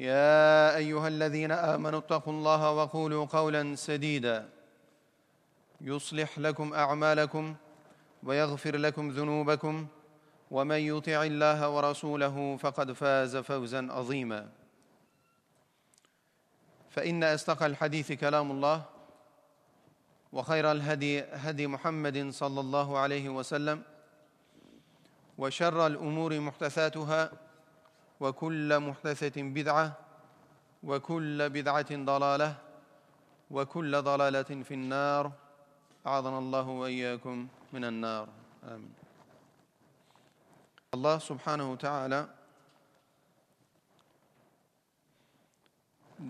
يا أيها الذين آمنوا اتقوا الله وقولوا قولا سديدا. يصلح لكم أعمالكم ويغفر لكم ذنوبكم ومن يطع الله ورسوله فقد فاز فوزا عظيما. فإن استقى الحديث كلام الله وخير الهدي هدي محمد صلى الله عليه وسلم وشر الأمور محدثاتها وكل محدثة بدعة وكل بدعة ضلالة وكل ضلالة في النار أعاذنا الله وإياكم من النار آمين Allah subhanehu teala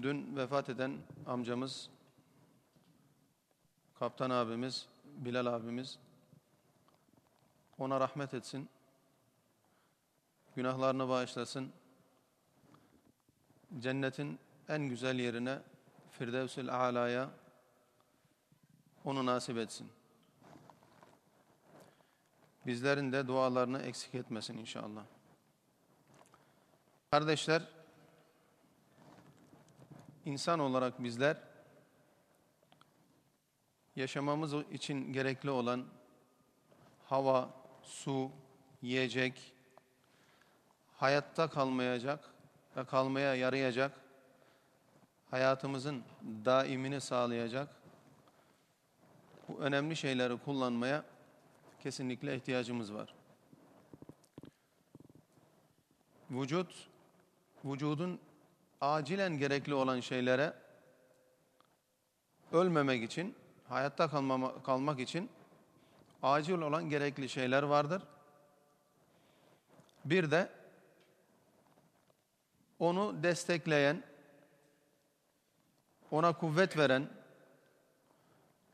dün vefat eden amcamız kaptan abimiz Bilal abimiz ona rahmet etsin günahlarını bağışlasın cennetin en güzel yerine Firdevsül Ala'ya onu nasip etsin. Bizlerin de dualarını eksik etmesin inşallah. Kardeşler, insan olarak bizler yaşamamız için gerekli olan hava, su, yiyecek, hayatta kalmayacak ve kalmaya yarayacak, hayatımızın daimini sağlayacak bu önemli şeyleri kullanmaya kesinlikle ihtiyacımız var. Vücut, vücudun acilen gerekli olan şeylere ölmemek için, hayatta kalmama, kalmak için acil olan gerekli şeyler vardır. Bir de onu destekleyen, ona kuvvet veren,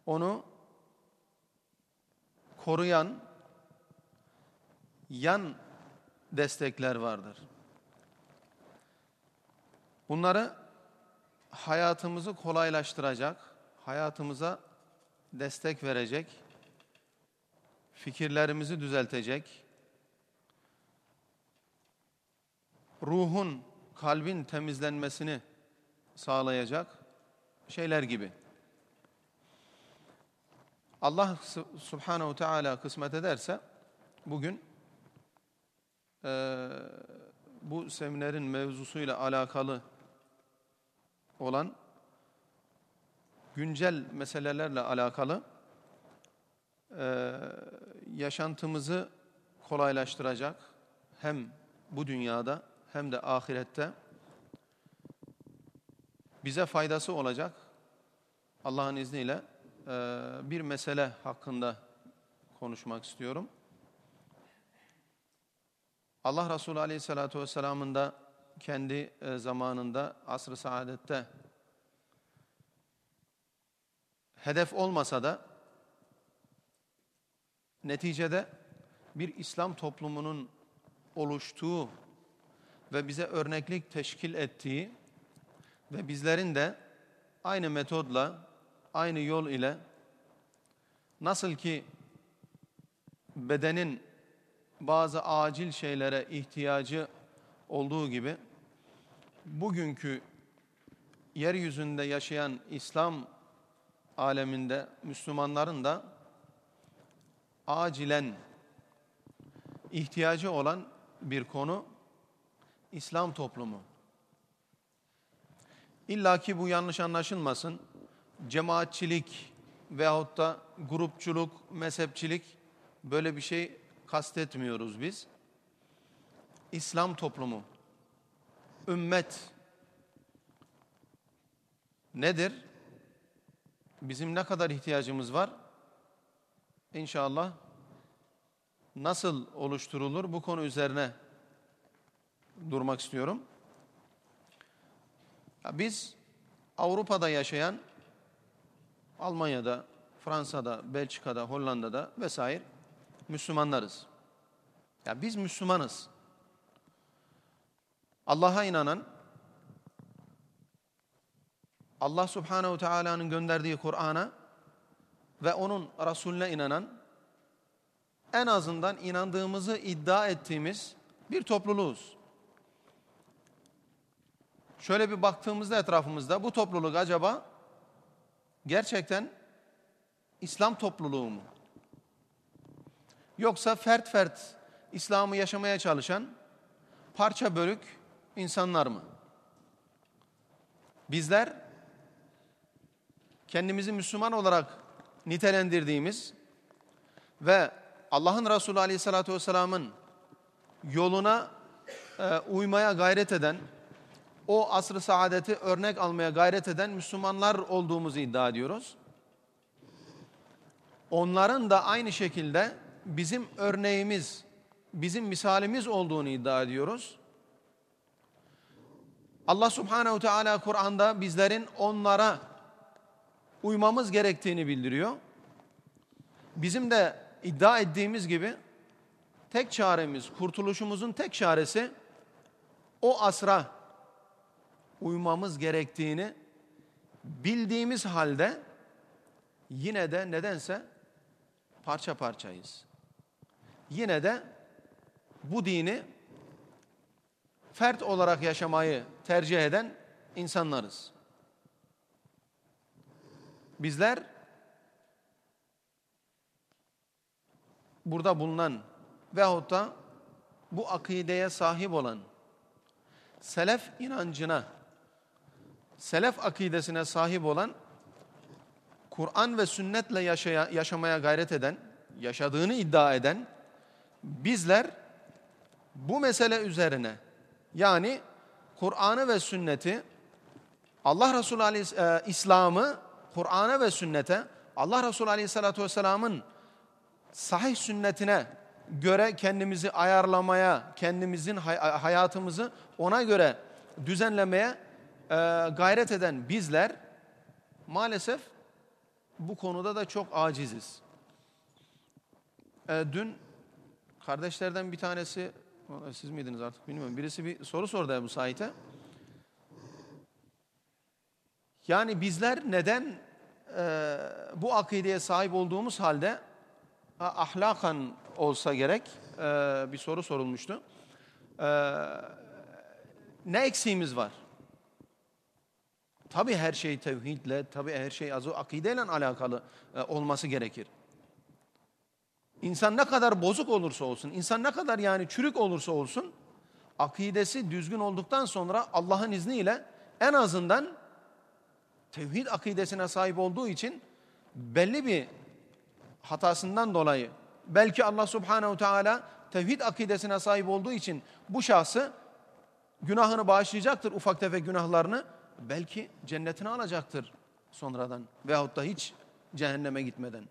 onu koruyan yan destekler vardır. Bunları hayatımızı kolaylaştıracak, hayatımıza destek verecek, fikirlerimizi düzeltecek, ruhun kalbin temizlenmesini sağlayacak şeyler gibi. Allah subhanehu teala kısmet ederse bugün e, bu seminerin mevzusuyla alakalı olan güncel meselelerle alakalı e, yaşantımızı kolaylaştıracak hem bu dünyada hem de ahirette bize faydası olacak Allah'ın izniyle bir mesele hakkında konuşmak istiyorum. Allah Resulü Aleyhisselatü Vesselam'ın da kendi zamanında asr-ı saadette hedef olmasa da neticede bir İslam toplumunun oluştuğu ve bize örneklik teşkil ettiği ve bizlerin de aynı metodla, aynı yol ile nasıl ki bedenin bazı acil şeylere ihtiyacı olduğu gibi bugünkü yeryüzünde yaşayan İslam aleminde Müslümanların da acilen ihtiyacı olan bir konu İslam toplumu. İlla ki bu yanlış anlaşılmasın. Cemaatçilik veyahut da grupçuluk, mezhepçilik böyle bir şey kastetmiyoruz biz. İslam toplumu, ümmet nedir? Bizim ne kadar ihtiyacımız var? İnşallah nasıl oluşturulur bu konu üzerine durmak istiyorum. Biz Avrupa'da yaşayan Almanya'da, Fransa'da, Belçika'da, Hollanda'da vesaire Müslümanlarız. Ya biz Müslümanız. Allah'a inanan, Allah Subhanahu Teala'nın gönderdiği Kur'an'a ve onun Resulüne inanan, en azından inandığımızı iddia ettiğimiz bir topluluğuz. Şöyle bir baktığımızda etrafımızda bu topluluk acaba gerçekten İslam topluluğu mu? Yoksa fert fert İslam'ı yaşamaya çalışan parça bölük insanlar mı? Bizler kendimizi Müslüman olarak nitelendirdiğimiz ve Allah'ın Resulü Aleyhisselatü Vesselam'ın yoluna e, uymaya gayret eden, o asr-ı saadeti örnek almaya gayret eden Müslümanlar olduğumuzu iddia ediyoruz. Onların da aynı şekilde bizim örneğimiz, bizim misalimiz olduğunu iddia ediyoruz. Allah Subhanahu Teala Kur'an'da bizlerin onlara uymamız gerektiğini bildiriyor. Bizim de iddia ettiğimiz gibi tek çaremiz, kurtuluşumuzun tek çaresi o asra uymamız gerektiğini bildiğimiz halde yine de nedense parça parçayız. Yine de bu dini fert olarak yaşamayı tercih eden insanlarız. Bizler burada bulunan veyahut da bu akideye sahip olan selef inancına, selef akidesine sahip olan Kur'an ve sünnetle yaşaya, yaşamaya gayret eden, yaşadığını iddia eden bizler bu mesele üzerine yani Kur'an'ı ve sünneti Allah Resulü Aleyhisselam e, İslam'ı Kur'an'a ve sünnete Allah Resulü Aleyhisselatü Vesselam'ın sahih sünnetine göre kendimizi ayarlamaya, kendimizin hayatımızı ona göre düzenlemeye gayret eden bizler maalesef bu konuda da çok aciziz. E, dün kardeşlerden bir tanesi, siz miydiniz artık bilmiyorum, birisi bir soru sordu bu Said'e. Yani bizler neden e, bu akideye sahip olduğumuz halde ahlakan olsa gerek e, bir soru sorulmuştu. E, ne eksiğimiz var? Tabi her şey tevhidle, tabi her şey azı akideyle alakalı e, olması gerekir. İnsan ne kadar bozuk olursa olsun, insan ne kadar yani çürük olursa olsun, akidesi düzgün olduktan sonra Allah'ın izniyle en azından tevhid akidesine sahip olduğu için belli bir hatasından dolayı belki Allah Subhanahu Teala tevhid akidesine sahip olduğu için bu şahsı günahını bağışlayacaktır ufak tefek günahlarını belki cennetine alacaktır sonradan veyahut da hiç cehenneme gitmeden.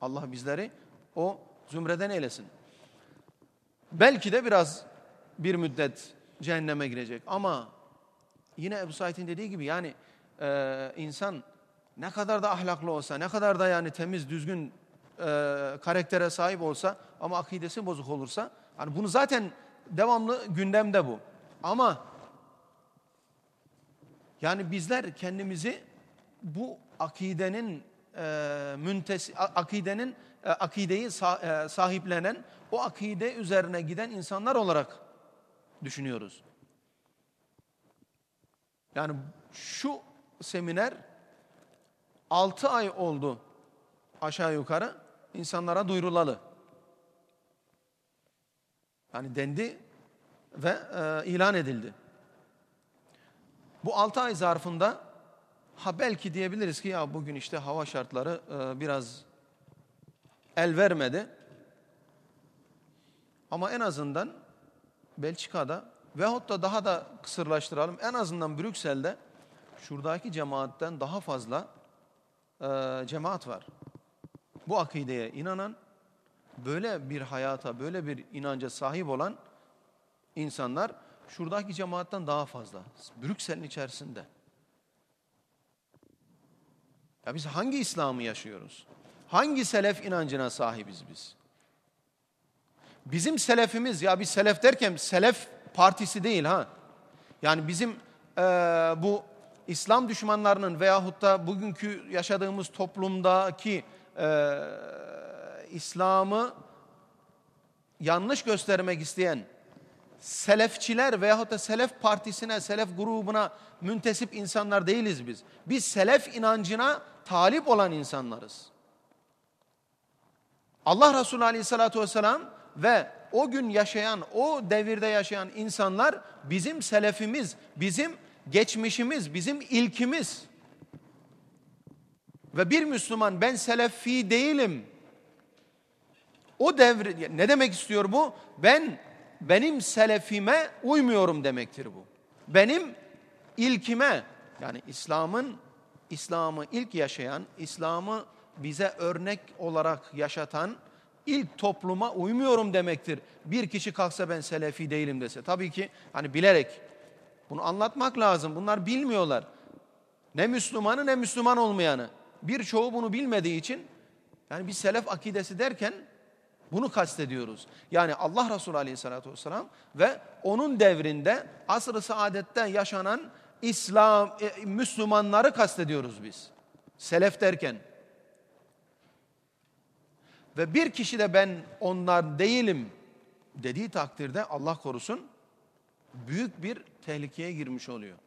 Allah bizleri o zümreden eylesin. Belki de biraz bir müddet cehenneme girecek ama yine Ebu Said'in dediği gibi yani e, insan ne kadar da ahlaklı olsa, ne kadar da yani temiz, düzgün e, karaktere sahip olsa ama akidesi bozuk olursa, hani bunu zaten devamlı gündemde bu. Ama yani bizler kendimizi bu akidenin e, müntesi, akidenin e, akideyi sah, e, sahiplenen, o akide üzerine giden insanlar olarak düşünüyoruz. Yani şu seminer 6 ay oldu aşağı yukarı insanlara duyurulalı. Yani dendi ve e, ilan edildi. Bu 6 ay zarfında ha belki diyebiliriz ki ya bugün işte hava şartları e, biraz el vermedi. Ama en azından Belçika'da veyahut da daha da kısırlaştıralım en azından Brüksel'de şuradaki cemaatten daha fazla e, cemaat var. Bu akideye inanan, böyle bir hayata, böyle bir inanca sahip olan insanlar şuradaki cemaatten daha fazla. Brüksel'in içerisinde. Ya biz hangi İslam'ı yaşıyoruz? Hangi selef inancına sahibiz biz? Bizim selefimiz ya bir selef derken selef partisi değil ha. Yani bizim e, bu İslam düşmanlarının veyahut da bugünkü yaşadığımız toplumdaki e, İslam'ı yanlış göstermek isteyen selefçiler veyahut da selef partisine, selef grubuna müntesip insanlar değiliz biz. Biz selef inancına talip olan insanlarız. Allah Resulü Aleyhisselatü Vesselam ve o gün yaşayan, o devirde yaşayan insanlar bizim selefimiz, bizim geçmişimiz, bizim ilkimiz. Ve bir Müslüman ben selefi değilim. O devri ne demek istiyor bu? Ben benim selefime uymuyorum demektir bu. Benim ilkime yani İslam'ın İslam'ı ilk yaşayan, İslam'ı bize örnek olarak yaşatan ilk topluma uymuyorum demektir. Bir kişi kalksa ben selefi değilim dese. Tabii ki hani bilerek bunu anlatmak lazım. Bunlar bilmiyorlar. Ne Müslümanı ne Müslüman olmayanı. Birçoğu bunu bilmediği için yani bir selef akidesi derken bunu kastediyoruz. Yani Allah Resulü Aleyhisselatü Vesselam ve onun devrinde asr-ı saadette yaşanan İslam, e, Müslümanları kastediyoruz biz. Selef derken. Ve bir kişi de ben onlar değilim dediği takdirde Allah korusun büyük bir tehlikeye girmiş oluyor.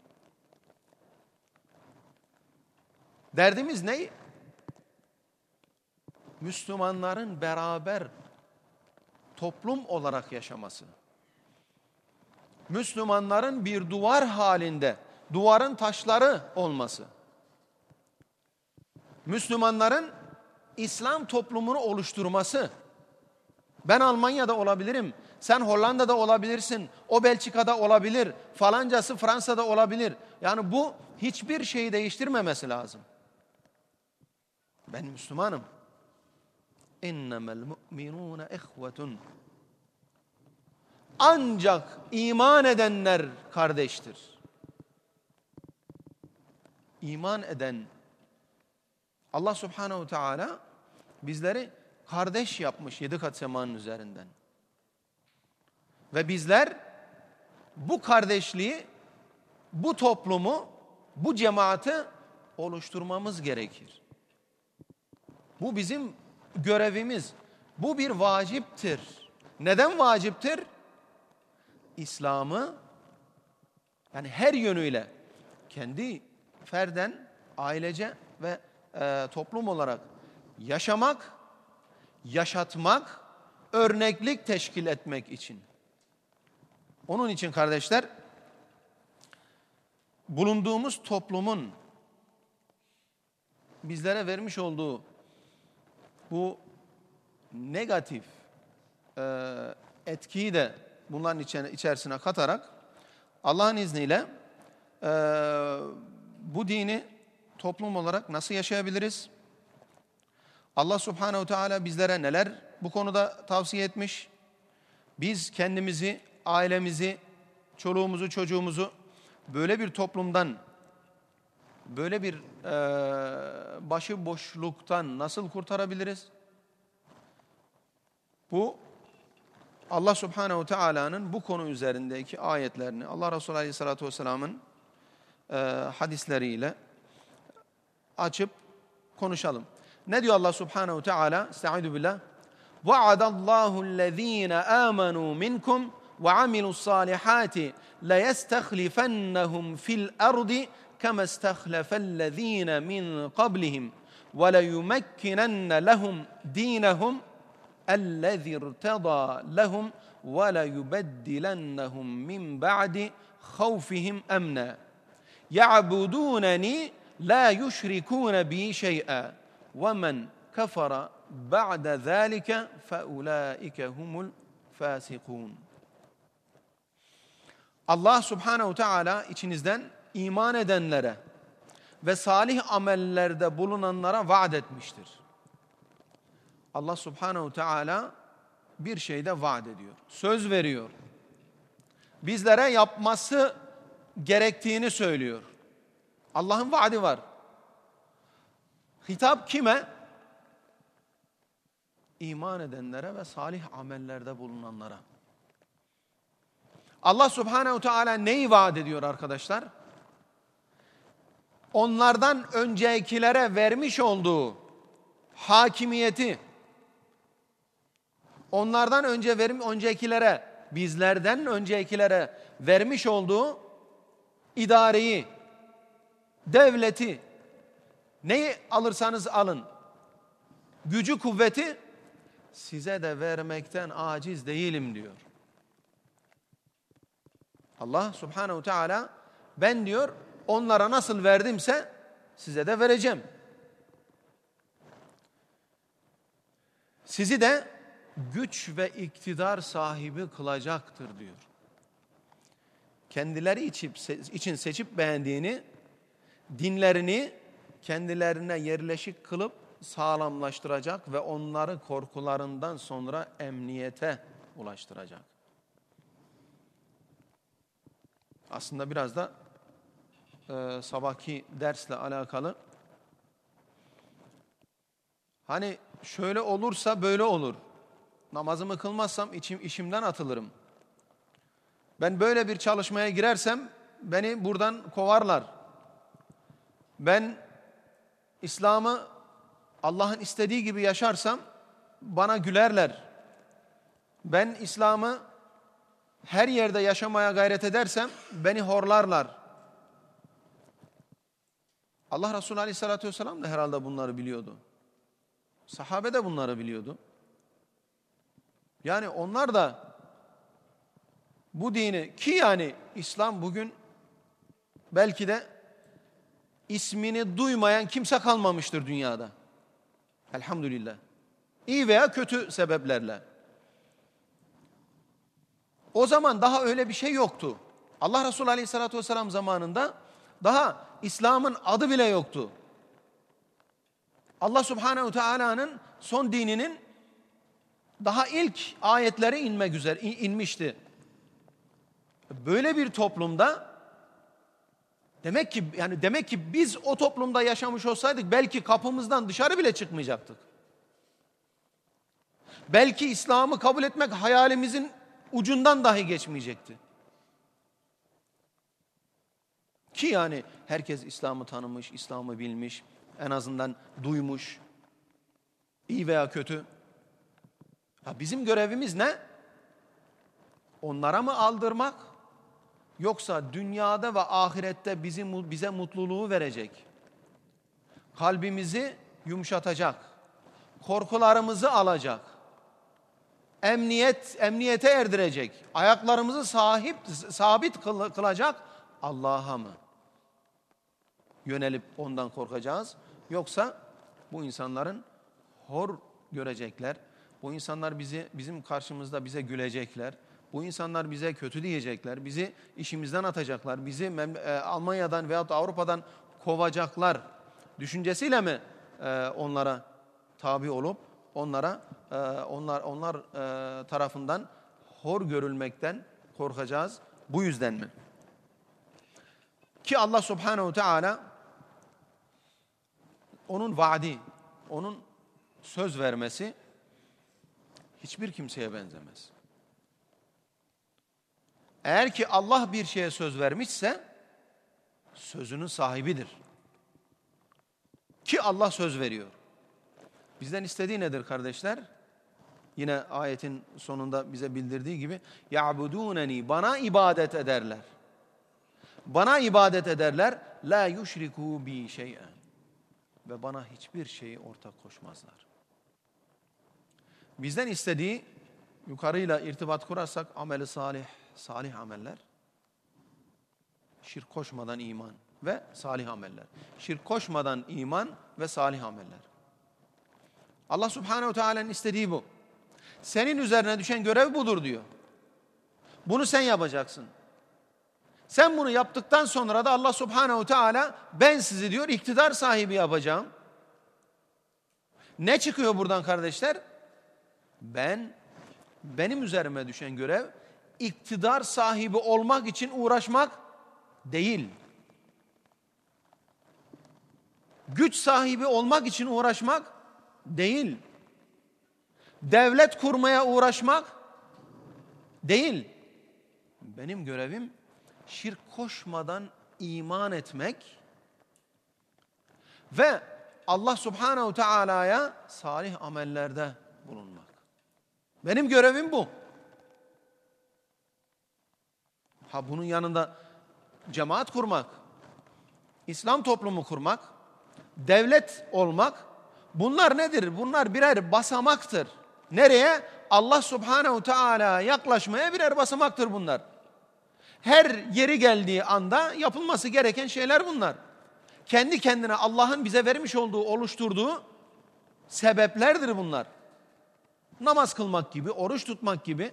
Derdimiz ne? Müslümanların beraber toplum olarak yaşaması. Müslümanların bir duvar halinde, duvarın taşları olması. Müslümanların İslam toplumunu oluşturması. Ben Almanya'da olabilirim, sen Hollanda'da olabilirsin, o Belçika'da olabilir, falancası Fransa'da olabilir. Yani bu hiçbir şeyi değiştirmemesi lazım. Ben Müslümanım. İnnemel mu'minûne ihvetun. Ancak iman edenler kardeştir. İman eden Allah Subhanahu Teala bizleri kardeş yapmış yedi kat semanın üzerinden. Ve bizler bu kardeşliği, bu toplumu, bu cemaati oluşturmamız gerekir. Bu bizim görevimiz. Bu bir vaciptir. Neden vaciptir? İslam'ı yani her yönüyle kendi ferden, ailece ve e, toplum olarak yaşamak, yaşatmak, örneklik teşkil etmek için. Onun için kardeşler bulunduğumuz toplumun bizlere vermiş olduğu bu negatif e, etkiyi de bunların içine, içerisine katarak Allah'ın izniyle e, bu dini toplum olarak nasıl yaşayabiliriz? Allah Subhanehu Teala bizlere neler bu konuda tavsiye etmiş? Biz kendimizi, ailemizi, çoluğumuzu, çocuğumuzu böyle bir toplumdan, böyle bir e, başıboşluktan nasıl kurtarabiliriz? Bu Allah Subhanehu Teala'nın bu konu üzerindeki ayetlerini Allah Resulü Aleyhisselatü Vesselam'ın e, hadisleriyle açıp konuşalım. Ne diyor Allah Subhanehu Teala? Estaizu billah. وَعَدَ اللّٰهُ الَّذ۪ينَ آمَنُوا مِنْكُمْ وَعَمِلُوا الصَّالِحَاتِ لَيَسْتَخْلِفَنَّهُمْ فِي الْأَرْضِ كَمَا اسْتَخْلَفَ الَّذ۪ينَ مِنْ قَبْلِهِمْ وَلَيُمَكِّنَنَّ لَهُمْ دِينَهُمْ اَلَّذِي ارْتَضَى لَهُمْ وَلَيُبَدِّلَنَّهُمْ مِنْ بَعْدِ خَوْفِهِمْ اَمْنًا. يَعْبُدُونَنِي لَا يُشْرِكُونَ بِي شَيْئًا وَمَنْ كَفَرَ بَعْدَ ذَٰلِكَ فَاُولَٰئِكَ هُمُ الْفَاسِقُونَ. Allah subhanehu teala içinizden iman edenlere ve salih amellerde bulunanlara vaat etmiştir. Allah subhanehu teala bir şeyde vaat ediyor. Söz veriyor. Bizlere yapması gerektiğini söylüyor. Allah'ın vaadi var. Hitap kime? İman edenlere ve salih amellerde bulunanlara. Allah subhanehu teala neyi vaat ediyor arkadaşlar? Onlardan öncekilere vermiş olduğu hakimiyeti, onlardan önce verim öncekilere, bizlerden öncekilere vermiş olduğu idareyi, devleti, neyi alırsanız alın, gücü kuvveti size de vermekten aciz değilim diyor. Allah subhanehu teala ben diyor onlara nasıl verdimse size de vereceğim. Sizi de güç ve iktidar sahibi kılacaktır diyor. Kendileri için seçip beğendiğini, dinlerini kendilerine yerleşik kılıp sağlamlaştıracak ve onları korkularından sonra emniyete ulaştıracak. Aslında biraz da e, sabahki dersle alakalı. Hani şöyle olursa böyle olur. Namazımı kılmazsam içim, işimden atılırım. Ben böyle bir çalışmaya girersem beni buradan kovarlar. Ben İslam'ı Allah'ın istediği gibi yaşarsam bana gülerler. Ben İslam'ı her yerde yaşamaya gayret edersem beni horlarlar. Allah Resulü Aleyhisselatü Vesselam da herhalde bunları biliyordu. Sahabe de bunları biliyordu. Yani onlar da bu dini ki yani İslam bugün belki de ismini duymayan kimse kalmamıştır dünyada. Elhamdülillah. İyi veya kötü sebeplerle. O zaman daha öyle bir şey yoktu. Allah Resulü Aleyhisselatü Vesselam zamanında daha İslam'ın adı bile yoktu. Allah Subhanehu Teala'nın son dininin daha ilk ayetleri inmek üzere inmişti. Böyle bir toplumda demek ki yani demek ki biz o toplumda yaşamış olsaydık belki kapımızdan dışarı bile çıkmayacaktık. Belki İslam'ı kabul etmek hayalimizin ucundan dahi geçmeyecekti. Ki yani herkes İslam'ı tanımış, İslam'ı bilmiş, en azından duymuş. iyi veya kötü. Ha bizim görevimiz ne? Onlara mı aldırmak? Yoksa dünyada ve ahirette bizi, bize mutluluğu verecek. Kalbimizi yumuşatacak. Korkularımızı alacak emniyet emniyete erdirecek, ayaklarımızı sahip sabit kılacak Allah'a mı? Yönelip ondan korkacağız. Yoksa bu insanların hor görecekler. Bu insanlar bizi bizim karşımızda bize gülecekler. Bu insanlar bize kötü diyecekler. Bizi işimizden atacaklar. Bizi e, Almanya'dan veyahut Avrupa'dan kovacaklar. Düşüncesiyle mi e, onlara tabi olup onlara e, onlar onlar tarafından hor görülmekten korkacağız. Bu yüzden mi? Ki Allah Subhanahu Teala onun vaadi, onun söz vermesi hiçbir kimseye benzemez. Eğer ki Allah bir şeye söz vermişse sözünün sahibidir. Ki Allah söz veriyor. Bizden istediği nedir kardeşler? Yine ayetin sonunda bize bildirdiği gibi ya'buduneni bana ibadet ederler. Bana ibadet ederler la yuşriku bi şey'en ve bana hiçbir şeyi ortak koşmazlar. Bizden istediği yukarıyla irtibat kurarsak ameli salih, salih ameller, şirk koşmadan iman, ve salih ameller. Şirk koşmadan iman ve salih ameller. Allah Subhanahu Teala'nın istediği bu. Senin üzerine düşen görev budur diyor. Bunu sen yapacaksın. Sen bunu yaptıktan sonra da Allah Subhanahu Teala ben sizi diyor iktidar sahibi yapacağım. Ne çıkıyor buradan kardeşler? Ben benim üzerime düşen görev iktidar sahibi olmak için uğraşmak değil. Güç sahibi olmak için uğraşmak değil. Devlet kurmaya uğraşmak değil. Benim görevim şirk koşmadan iman etmek ve Allah Subhanahu Teala'ya salih amellerde bulunmak. Benim görevim bu. Ha bunun yanında cemaat kurmak, İslam toplumu kurmak, devlet olmak bunlar nedir? Bunlar birer basamaktır. Nereye? Allah Subhanahu Teala yaklaşmaya birer basamaktır bunlar. Her yeri geldiği anda yapılması gereken şeyler bunlar. Kendi kendine Allah'ın bize vermiş olduğu, oluşturduğu sebeplerdir bunlar. Namaz kılmak gibi, oruç tutmak gibi,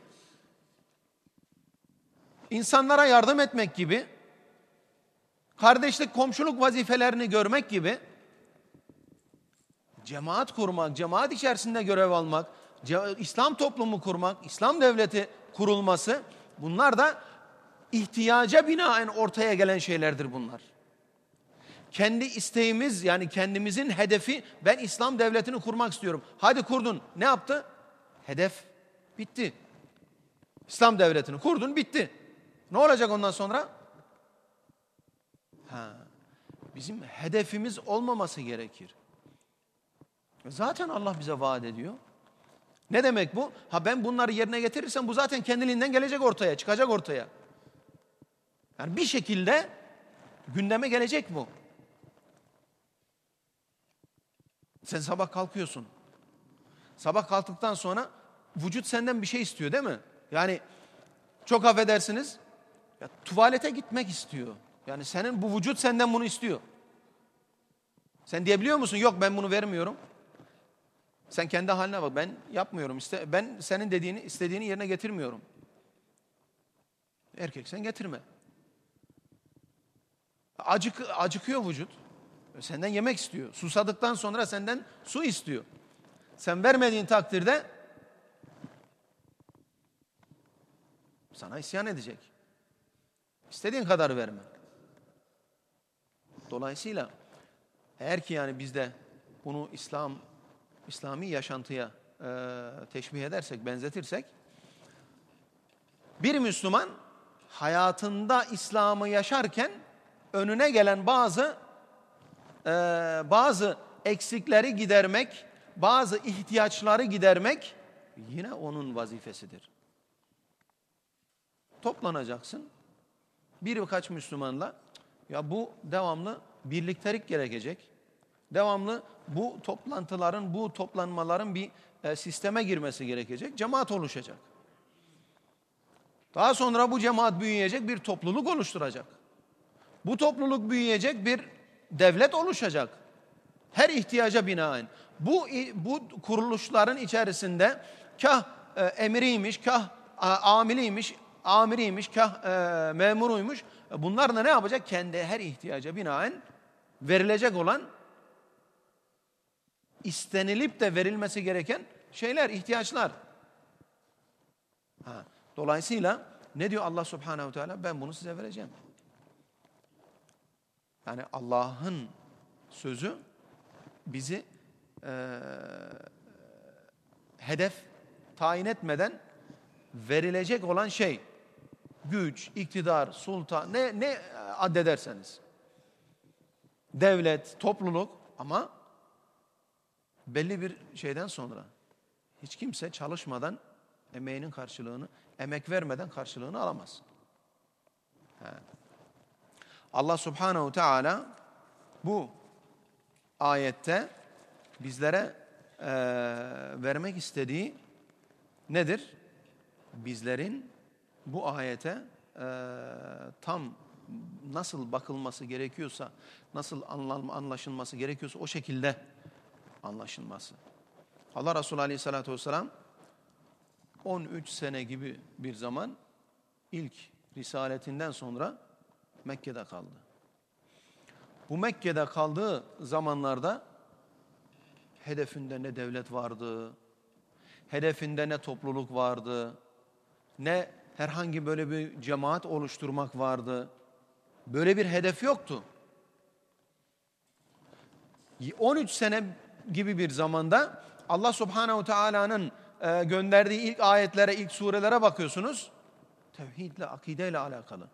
insanlara yardım etmek gibi, kardeşlik, komşuluk vazifelerini görmek gibi, cemaat kurmak, cemaat içerisinde görev almak, İslam toplumu kurmak, İslam devleti kurulması bunlar da ihtiyaca binaen ortaya gelen şeylerdir bunlar. Kendi isteğimiz yani kendimizin hedefi ben İslam devletini kurmak istiyorum. Hadi kurdun. Ne yaptı? Hedef bitti. İslam devletini kurdun bitti. Ne olacak ondan sonra? Ha, bizim hedefimiz olmaması gerekir. Zaten Allah bize vaat ediyor. Ne demek bu? Ha ben bunları yerine getirirsem bu zaten kendiliğinden gelecek ortaya, çıkacak ortaya. Yani bir şekilde gündeme gelecek bu. Sen sabah kalkıyorsun. Sabah kalktıktan sonra vücut senden bir şey istiyor değil mi? Yani çok affedersiniz. Ya, tuvalete gitmek istiyor. Yani senin bu vücut senden bunu istiyor. Sen diyebiliyor musun? Yok ben bunu vermiyorum. Sen kendi haline bak. Ben yapmıyorum. İşte ben senin dediğini, istediğini yerine getirmiyorum. Erkek sen getirme. Acık, acıkıyor vücut. Senden yemek istiyor. Susadıktan sonra senden su istiyor. Sen vermediğin takdirde sana isyan edecek. İstediğin kadar verme. Dolayısıyla eğer ki yani biz de bunu İslam İslami yaşantıya e, teşbih edersek, benzetirsek bir Müslüman hayatında İslam'ı yaşarken önüne gelen bazı e, bazı eksikleri gidermek, bazı ihtiyaçları gidermek yine onun vazifesidir. Toplanacaksın. Bir birkaç Müslümanla ya bu devamlı birliktelik gerekecek. Devamlı bu toplantıların, bu toplanmaların bir e, sisteme girmesi gerekecek. Cemaat oluşacak. Daha sonra bu cemaat büyüyecek, bir topluluk oluşturacak. Bu topluluk büyüyecek, bir devlet oluşacak. Her ihtiyaca binaen. Bu, bu kuruluşların içerisinde kah e, emiriymiş, kah e, amiliymiş, amiriymiş, kah e, memuruymuş. Bunlar da ne yapacak? Kendi her ihtiyaca binaen verilecek olan istenilip de verilmesi gereken şeyler, ihtiyaçlar. Ha. Dolayısıyla ne diyor Allah Subhanahu Teala? Ben bunu size vereceğim. Yani Allah'ın sözü bizi e, hedef tayin etmeden verilecek olan şey güç, iktidar, sultan ne ne addederseniz devlet, topluluk ama belli bir şeyden sonra hiç kimse çalışmadan emeğinin karşılığını, emek vermeden karşılığını alamaz. He. Allah Subhanahu Teala bu ayette bizlere e, vermek istediği nedir? Bizlerin bu ayete e, tam nasıl bakılması gerekiyorsa, nasıl anlaşılması gerekiyorsa o şekilde anlaşılması. Allah Resulü Aleyhisselatü Vesselam 13 sene gibi bir zaman ilk risaletinden sonra Mekke'de kaldı. Bu Mekke'de kaldığı zamanlarda hedefinde ne devlet vardı, hedefinde ne topluluk vardı, ne herhangi böyle bir cemaat oluşturmak vardı. Böyle bir hedef yoktu. 13 sene gibi bir zamanda Allah Subhanahu Teala'nın e, gönderdiği ilk ayetlere, ilk surelere bakıyorsunuz. Tevhidle, akideyle alakalı.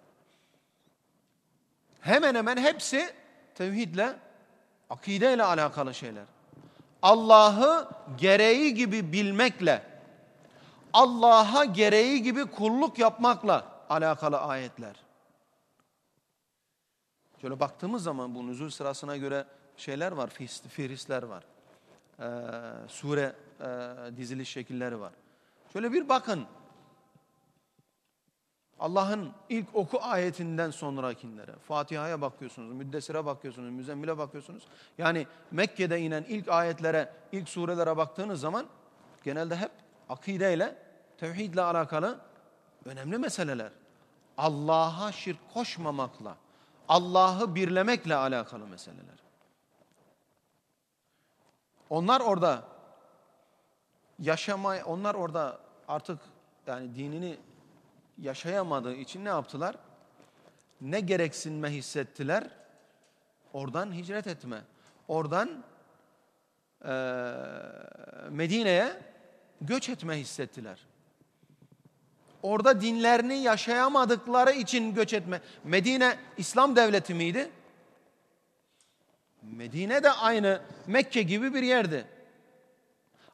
Hemen hemen hepsi tevhidle, akideyle alakalı şeyler. Allah'ı gereği gibi bilmekle, Allah'a gereği gibi kulluk yapmakla alakalı ayetler. Şöyle baktığımız zaman bu nüzul sırasına göre şeyler var, firisler var. Ee, sure e, diziliş şekilleri var. Şöyle bir bakın. Allah'ın ilk oku ayetinden sonrakilere, Fatiha'ya bakıyorsunuz, Müddessir'e bakıyorsunuz, Müzemmil'e bakıyorsunuz. Yani Mekke'de inen ilk ayetlere, ilk surelere baktığınız zaman genelde hep akideyle, tevhidle alakalı önemli meseleler. Allah'a şirk koşmamakla, Allah'ı birlemekle alakalı meseleler. Onlar orada yaşamay, onlar orada artık yani dinini yaşayamadığı için ne yaptılar? Ne gereksinme hissettiler? Oradan hicret etme. Oradan e, Medine'ye göç etme hissettiler. Orada dinlerini yaşayamadıkları için göç etme. Medine İslam devleti miydi? Medine de aynı Mekke gibi bir yerdi.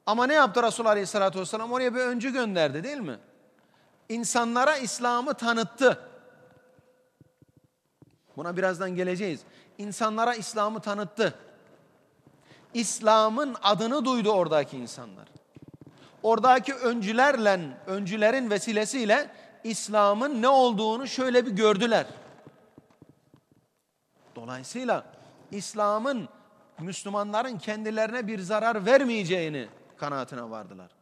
Ama ne yaptı Resulullah Aleyhisselatü Vesselam? Oraya bir öncü gönderdi değil mi? İnsanlara İslam'ı tanıttı. Buna birazdan geleceğiz. İnsanlara İslam'ı tanıttı. İslam'ın adını duydu oradaki insanlar. Oradaki öncülerle, öncülerin vesilesiyle İslam'ın ne olduğunu şöyle bir gördüler. Dolayısıyla İslam'ın Müslümanların kendilerine bir zarar vermeyeceğini kanaatine vardılar.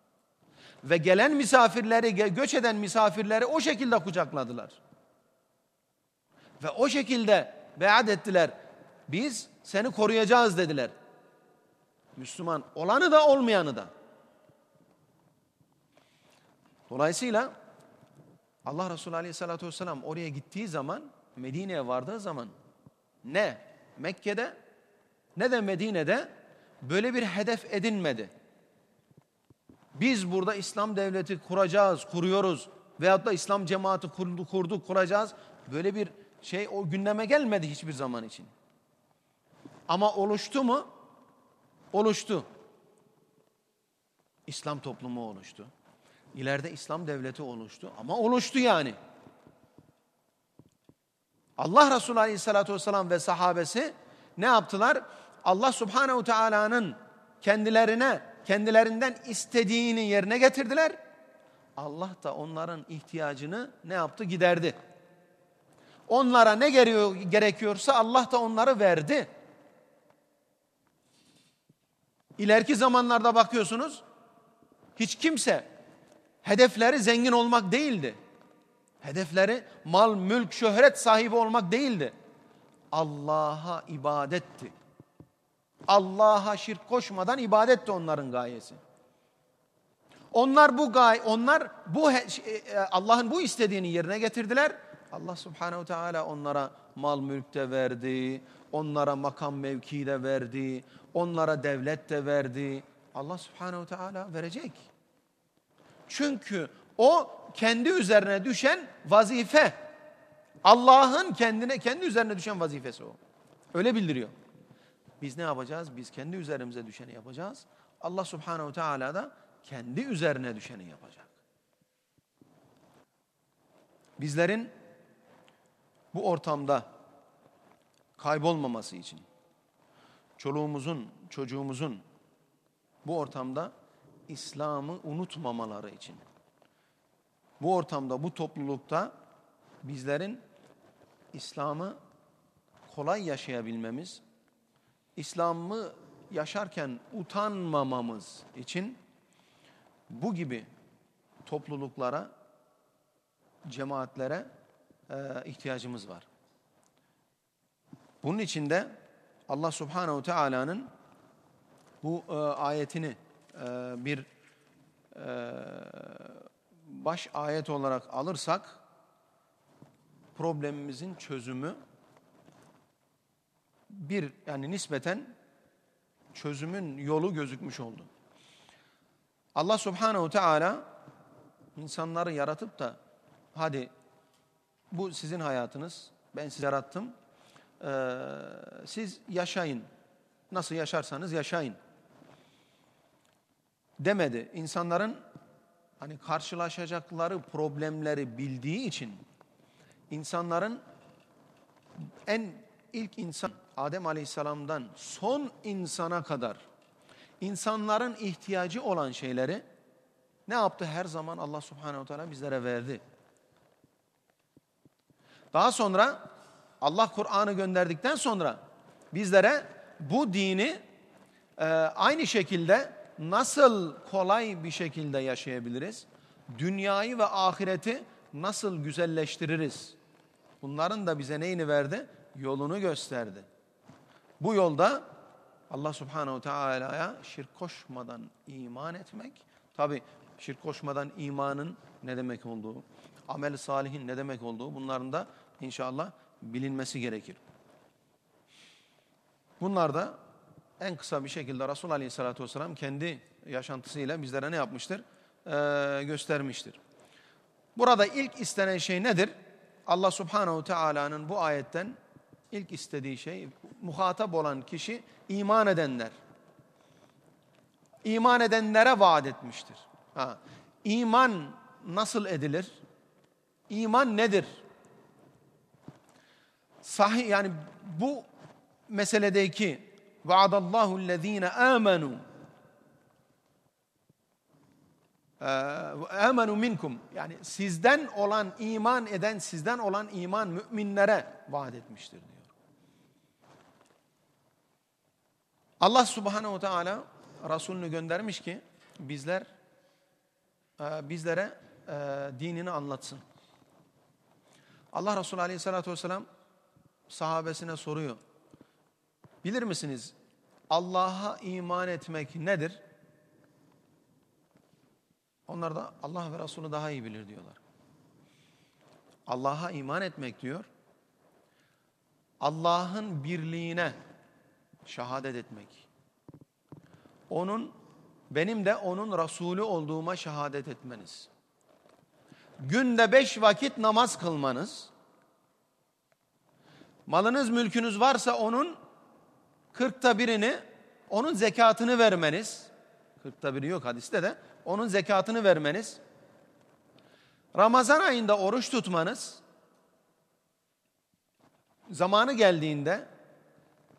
Ve gelen misafirleri, göç eden misafirleri o şekilde kucakladılar. Ve o şekilde bead ettiler. Biz seni koruyacağız dediler. Müslüman olanı da olmayanı da. Dolayısıyla Allah Resulü Aleyhisselatü Vesselam oraya gittiği zaman, Medine'ye vardığı zaman ne Mekke'de ne de Medine'de böyle bir hedef edinmedi. Biz burada İslam devleti kuracağız, kuruyoruz veyahut da İslam cemaati kurdu, kurduk, kuracağız. Böyle bir şey o gündeme gelmedi hiçbir zaman için. Ama oluştu mu? Oluştu. İslam toplumu oluştu. İleride İslam devleti oluştu ama oluştu yani. Allah Resulü Aleyhisselatü Vesselam ve sahabesi ne yaptılar? Allah Subhanehu Teala'nın kendilerine kendilerinden istediğini yerine getirdiler. Allah da onların ihtiyacını ne yaptı? Giderdi. Onlara ne gerekiyorsa Allah da onları verdi. İleriki zamanlarda bakıyorsunuz hiç kimse hedefleri zengin olmak değildi. Hedefleri mal, mülk, şöhret sahibi olmak değildi. Allah'a ibadetti. Allah'a şirk koşmadan ibadet de onların gayesi. Onlar bu gay onlar bu e, e, Allah'ın bu istediğini yerine getirdiler. Allah Subhanahu Teala onlara mal mülk de verdi, onlara makam mevki de verdi, onlara devlet de verdi. Allah Subhanahu Teala verecek. Çünkü o kendi üzerine düşen vazife. Allah'ın kendine kendi üzerine düşen vazifesi o. Öyle bildiriyor. Biz ne yapacağız? Biz kendi üzerimize düşeni yapacağız. Allah subhanehu teala da kendi üzerine düşeni yapacak. Bizlerin bu ortamda kaybolmaması için, çoluğumuzun, çocuğumuzun bu ortamda İslam'ı unutmamaları için, bu ortamda, bu toplulukta bizlerin İslam'ı kolay yaşayabilmemiz, İslam'ı yaşarken utanmamamız için bu gibi topluluklara, cemaatlere e, ihtiyacımız var. Bunun için de Allah Subhanahu Teala'nın bu e, ayetini e, bir baş ayet olarak alırsak problemimizin çözümü bir yani nispeten çözümün yolu gözükmüş oldu. Allah Subhanahu Teala insanları yaratıp da hadi bu sizin hayatınız ben sizi yarattım ee, siz yaşayın nasıl yaşarsanız yaşayın demedi. İnsanların hani karşılaşacakları problemleri bildiği için insanların en ilk insan Adem Aleyhisselam'dan son insana kadar insanların ihtiyacı olan şeyleri ne yaptı? Her zaman Allah Subhanahu Teala bizlere verdi. Daha sonra Allah Kur'an'ı gönderdikten sonra bizlere bu dini e, aynı şekilde nasıl kolay bir şekilde yaşayabiliriz? Dünyayı ve ahireti nasıl güzelleştiririz? Bunların da bize neyini verdi? Yolunu gösterdi. Bu yolda Allah Subhanahu Teala'ya şirk koşmadan iman etmek. Tabi şirk koşmadan imanın ne demek olduğu, amel salihin ne demek olduğu bunların da inşallah bilinmesi gerekir. Bunlar da en kısa bir şekilde Resul Aleyhisselatü Vesselam kendi yaşantısıyla bizlere ne yapmıştır? Ee, göstermiştir. Burada ilk istenen şey nedir? Allah Subhanahu Teala'nın bu ayetten ilk istediği şey muhatap olan kişi iman edenler. İman edenlere vaat etmiştir. Ha. İman nasıl edilir? İman nedir? Sahih yani bu meseledeki vaadallahu allazina amenu amenu minkum yani sizden olan iman eden sizden olan iman müminlere vaat etmiştir diyor. Allah subhanehu teala Resulünü göndermiş ki bizler e, bizlere e, dinini anlatsın. Allah Resulü aleyhissalatü vesselam sahabesine soruyor. Bilir misiniz Allah'a iman etmek nedir? Onlar da Allah ve Resulü daha iyi bilir diyorlar. Allah'a iman etmek diyor. Allah'ın birliğine şehadet etmek. Onun benim de onun Resulü olduğuma şehadet etmeniz. Günde beş vakit namaz kılmanız. Malınız mülkünüz varsa onun kırkta birini onun zekatını vermeniz. Kırkta biri yok hadiste de onun zekatını vermeniz. Ramazan ayında oruç tutmanız. Zamanı geldiğinde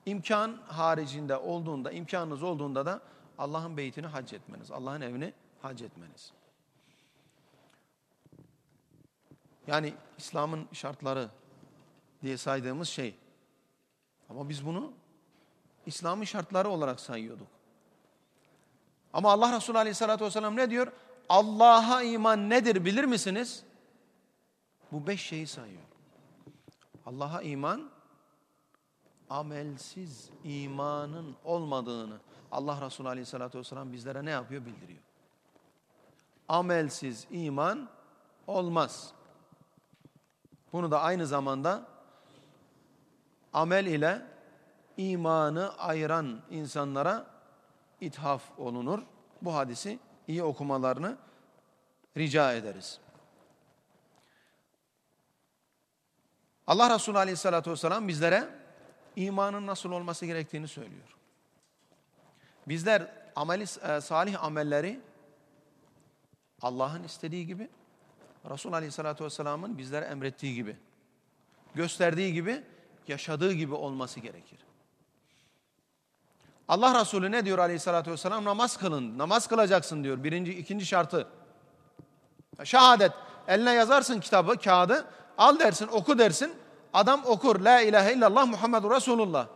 imkan haricinde olduğunda, imkanınız olduğunda da Allah'ın beytini hac etmeniz, Allah'ın evini hac etmeniz. Yani İslam'ın şartları diye saydığımız şey. Ama biz bunu İslam'ın şartları olarak sayıyorduk. Ama Allah Resulü Aleyhisselatü Vesselam ne diyor? Allah'a iman nedir bilir misiniz? Bu beş şeyi sayıyor. Allah'a iman amelsiz imanın olmadığını Allah Resulü Aleyhisselatü Vesselam bizlere ne yapıyor? Bildiriyor. Amelsiz iman olmaz. Bunu da aynı zamanda amel ile imanı ayıran insanlara ithaf olunur. Bu hadisi iyi okumalarını rica ederiz. Allah Resulü Aleyhisselatü Vesselam bizlere imanın nasıl olması gerektiğini söylüyor. Bizler ameli, e, salih amelleri Allah'ın istediği gibi, Resul Aleyhisselatü Vesselam'ın bizlere emrettiği gibi, gösterdiği gibi, yaşadığı gibi olması gerekir. Allah Resulü ne diyor Aleyhisselatü Vesselam? Namaz kılın, namaz kılacaksın diyor. Birinci, ikinci şartı. Şehadet. Eline yazarsın kitabı, kağıdı, al dersin, oku dersin. Adam okur La ilahe illallah Muhammedur Resulullah.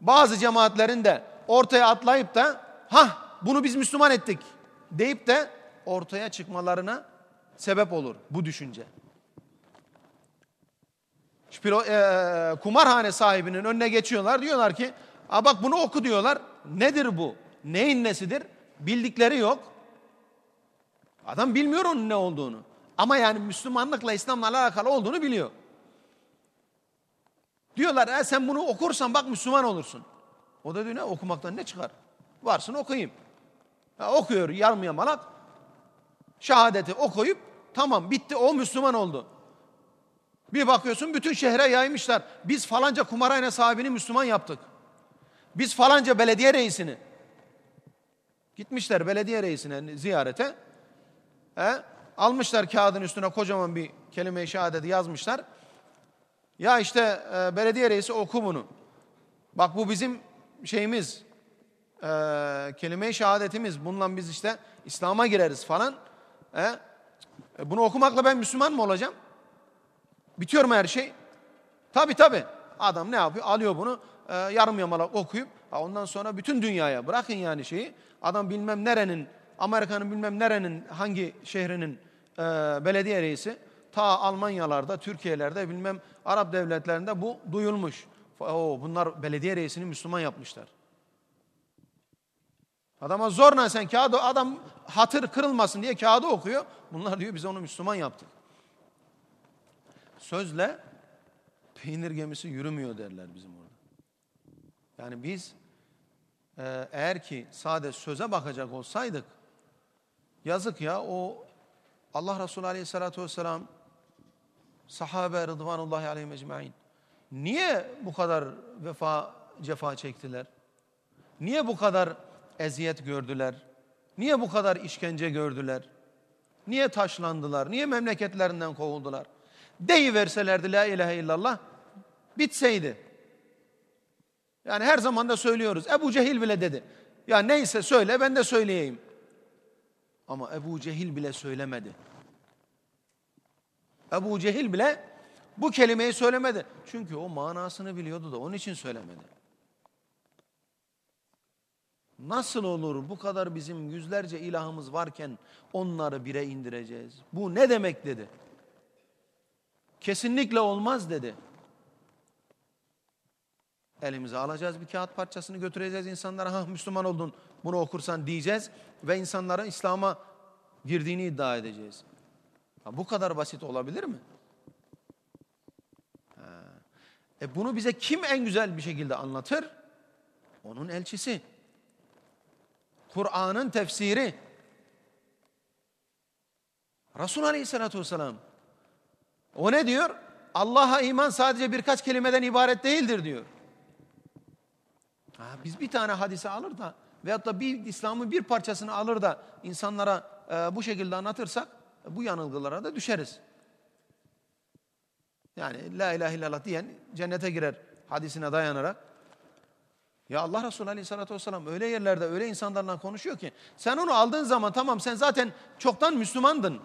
Bazı cemaatlerin de ortaya atlayıp da ha bunu biz Müslüman ettik deyip de ortaya çıkmalarına sebep olur bu düşünce. Şpilo, e, kumarhane sahibinin önüne geçiyorlar diyorlar ki A bak bunu oku diyorlar. Nedir bu? Neyin nesidir? Bildikleri yok. Adam bilmiyor onun ne olduğunu. Ama yani Müslümanlıkla İslam'la alakalı olduğunu biliyor. Diyorlar e sen bunu okursan bak Müslüman olursun. O da diyor ne okumaktan ne çıkar? Varsın okuyayım. Ha, okuyor yarım yamalak. Şehadeti okuyup tamam bitti o Müslüman oldu. Bir bakıyorsun bütün şehre yaymışlar. Biz falanca kumarhane sahibini Müslüman yaptık. Biz falanca belediye reisini. Gitmişler belediye reisine ziyarete. He? Almışlar kağıdın üstüne kocaman bir kelime-i şehadeti yazmışlar. Ya işte e, belediye reisi oku bunu. Bak bu bizim şeyimiz, e, kelime-i şehadetimiz. Bununla biz işte İslam'a gireriz falan. E, e, bunu okumakla ben Müslüman mı olacağım? Bitiyor mu her şey? Tabi tabi. Adam ne yapıyor? Alıyor bunu e, yarım yamalak okuyup ha, ondan sonra bütün dünyaya bırakın yani şeyi. Adam bilmem nerenin, Amerika'nın bilmem nerenin, hangi şehrinin e, belediye reisi ta Almanyalarda, Türkiye'lerde bilmem Arap devletlerinde bu duyulmuş. Oo, bunlar belediye reisini Müslüman yapmışlar. Adama zorla sen kağıdı adam hatır kırılmasın diye kağıdı okuyor. Bunlar diyor biz onu Müslüman yaptık. Sözle peynir gemisi yürümüyor derler bizim orada. Yani biz e, eğer ki sade söze bakacak olsaydık yazık ya o Allah Resulü Aleyhisselatü Vesselam sahabe rıdvanullahi aleyhi mecmain niye bu kadar vefa cefa çektiler? Niye bu kadar eziyet gördüler? Niye bu kadar işkence gördüler? Niye taşlandılar? Niye memleketlerinden kovuldular? Deyiverselerdi la ilahe illallah bitseydi. Yani her zaman da söylüyoruz. Ebu Cehil bile dedi. Ya neyse söyle ben de söyleyeyim. Ama Ebu Cehil bile söylemedi. Ebu Cehil bile bu kelimeyi söylemedi. Çünkü o manasını biliyordu da onun için söylemedi. Nasıl olur bu kadar bizim yüzlerce ilahımız varken onları bire indireceğiz? Bu ne demek dedi. Kesinlikle olmaz dedi. Elimize alacağız bir kağıt parçasını götüreceğiz insanlara. Ha Müslüman oldun bunu okursan diyeceğiz. Ve insanların İslam'a girdiğini iddia edeceğiz. Ha, bu kadar basit olabilir mi? E bunu bize kim en güzel bir şekilde anlatır? Onun elçisi. Kur'an'ın tefsiri. Resul Aleyhisselatü Vesselam. O ne diyor? Allah'a iman sadece birkaç kelimeden ibaret değildir diyor. Ha, biz bir tane hadise alır da veyahut da bir İslam'ın bir parçasını alır da insanlara e, bu şekilde anlatırsak bu yanılgılara da düşeriz. Yani la ilahe illallah diyen cennete girer hadisine dayanarak. Ya Allah Resulü Aleyhisselatü Vesselam öyle yerlerde öyle insanlarla konuşuyor ki sen onu aldığın zaman tamam sen zaten çoktan Müslümandın.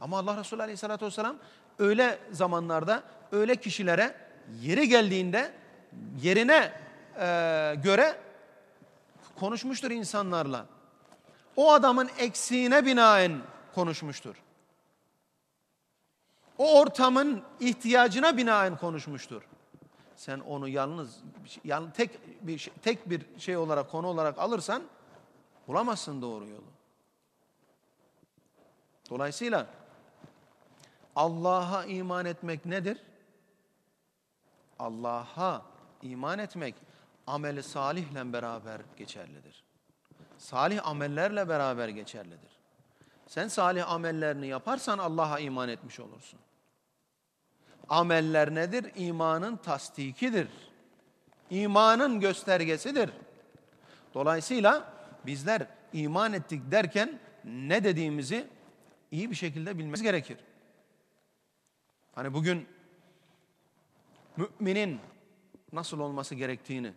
Ama Allah Resulü Aleyhisselatü Vesselam öyle zamanlarda öyle kişilere yeri geldiğinde yerine e, göre konuşmuştur insanlarla. O adamın eksiğine binaen konuşmuştur. O ortamın ihtiyacına binaen konuşmuştur. Sen onu yalnız yani tek bir şey, tek bir şey olarak konu olarak alırsan bulamazsın doğru yolu. Dolayısıyla Allah'a iman etmek nedir? Allah'a iman etmek ameli salihle beraber geçerlidir. Salih amellerle beraber geçerlidir. Sen salih amellerini yaparsan Allah'a iman etmiş olursun. Ameller nedir? İmanın tasdikidir. İmanın göstergesidir. Dolayısıyla bizler iman ettik derken ne dediğimizi iyi bir şekilde bilmemiz gerekir. Hani bugün müminin nasıl olması gerektiğini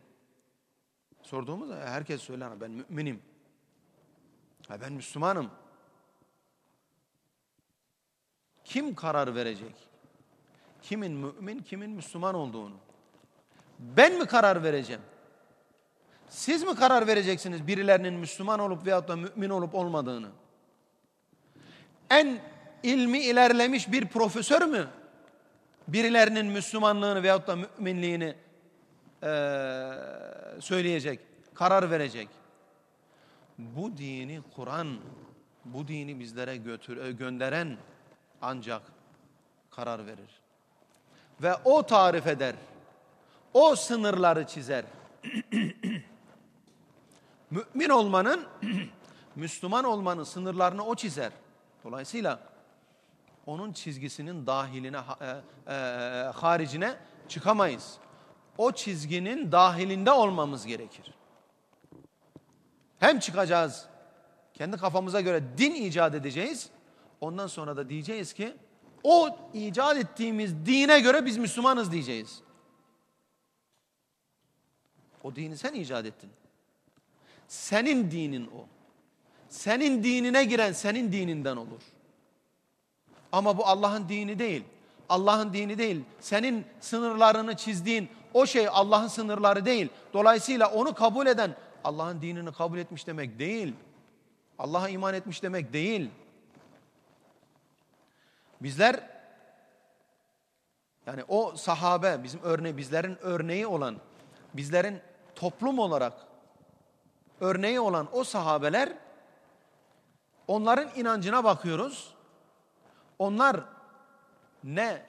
sorduğumuzda herkes söyler ben müminim. Ha ben Müslümanım. Kim karar verecek? kimin mümin, kimin Müslüman olduğunu. Ben mi karar vereceğim? Siz mi karar vereceksiniz birilerinin Müslüman olup veyahut da mümin olup olmadığını? En ilmi ilerlemiş bir profesör mü birilerinin Müslümanlığını veyahut da müminliğini e, söyleyecek, karar verecek? Bu dini Kur'an, bu dini bizlere götür, gönderen ancak karar verir. Ve o tarif eder. O sınırları çizer. Mümin olmanın, Müslüman olmanın sınırlarını o çizer. Dolayısıyla onun çizgisinin dahiline, e, e, haricine çıkamayız. O çizginin dahilinde olmamız gerekir. Hem çıkacağız, kendi kafamıza göre din icat edeceğiz. Ondan sonra da diyeceğiz ki o icat ettiğimiz dine göre biz Müslümanız diyeceğiz. O dini sen icat ettin. Senin dinin o. Senin dinine giren senin dininden olur. Ama bu Allah'ın dini değil. Allah'ın dini değil. Senin sınırlarını çizdiğin o şey Allah'ın sınırları değil. Dolayısıyla onu kabul eden Allah'ın dinini kabul etmiş demek değil. Allah'a iman etmiş demek değil. Bizler yani o sahabe bizim örneği bizlerin örneği olan bizlerin toplum olarak örneği olan o sahabeler onların inancına bakıyoruz. Onlar ne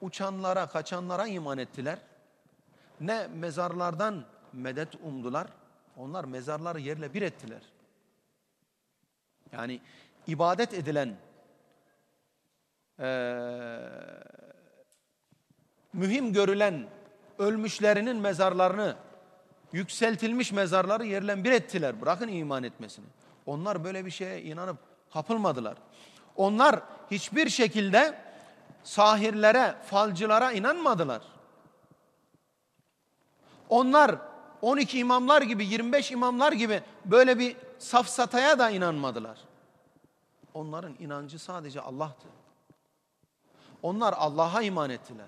uçanlara, kaçanlara iman ettiler. Ne mezarlardan medet umdular. Onlar mezarları yerle bir ettiler. Yani ibadet edilen e, mühim görülen ölmüşlerinin mezarlarını yükseltilmiş mezarları yerle bir ettiler. Bırakın iman etmesini. Onlar böyle bir şeye inanıp kapılmadılar. Onlar hiçbir şekilde sahirlere, falcılara inanmadılar. Onlar 12 imamlar gibi, 25 imamlar gibi böyle bir safsataya da inanmadılar. Onların inancı sadece Allah'tı. Onlar Allah'a iman ettiler.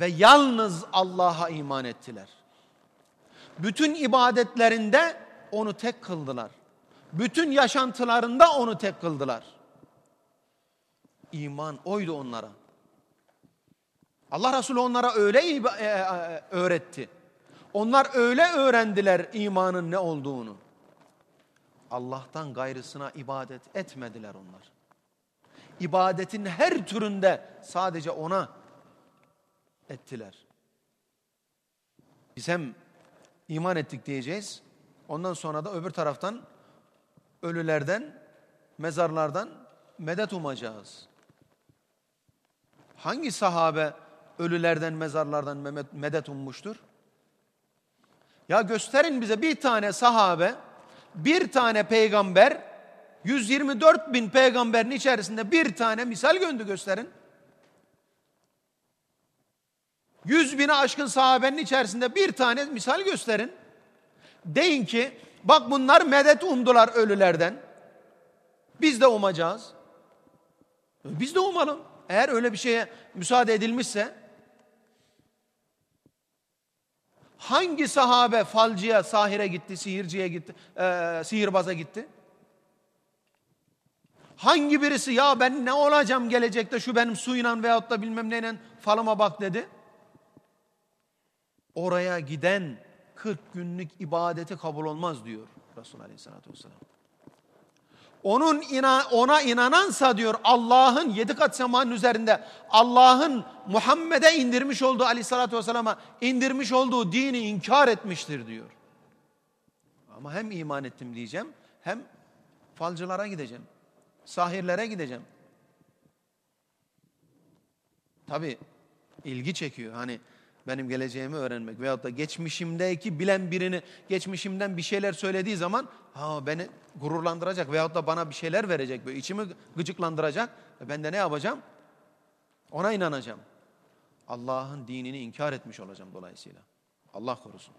Ve yalnız Allah'a iman ettiler. Bütün ibadetlerinde onu tek kıldılar. Bütün yaşantılarında onu tek kıldılar. İman oydu onlara. Allah Resulü onlara öyle e, e, öğretti. Onlar öyle öğrendiler imanın ne olduğunu. Allah'tan gayrısına ibadet etmediler onlar. İbadetin her türünde sadece ona ettiler. Biz hem iman ettik diyeceğiz. Ondan sonra da öbür taraftan ölülerden, mezarlardan medet umacağız. Hangi sahabe ölülerden, mezarlardan medet ummuştur? Ya gösterin bize bir tane sahabe, bir tane peygamber, 124 bin peygamberin içerisinde bir tane misal göndü gösterin. 100 bine aşkın sahabenin içerisinde bir tane misal gösterin. Deyin ki bak bunlar medet umdular ölülerden. Biz de umacağız. Biz de umalım. Eğer öyle bir şeye müsaade edilmişse Hangi sahabe falcıya, sahire gitti, sihirciye gitti, e, sihirbaza gitti? Hangi birisi ya ben ne olacağım gelecekte şu benim suyla veyahut da bilmem neyle falıma bak dedi? Oraya giden 40 günlük ibadeti kabul olmaz diyor Resulullah Aleyhisselatü Vesselam. Onun ina, ona inanansa diyor Allah'ın yedi kat semanın üzerinde Allah'ın Muhammed'e indirmiş olduğu aleyhissalatü vesselama indirmiş olduğu dini inkar etmiştir diyor. Ama hem iman ettim diyeceğim hem falcılara gideceğim. Sahirlere gideceğim. Tabi ilgi çekiyor. Hani benim geleceğimi öğrenmek veyahut da geçmişimdeki bilen birini geçmişimden bir şeyler söylediği zaman ha beni gururlandıracak veyahut da bana bir şeyler verecek böyle içimi gıcıklandıracak. E ben de ne yapacağım? Ona inanacağım. Allah'ın dinini inkar etmiş olacağım dolayısıyla. Allah korusun.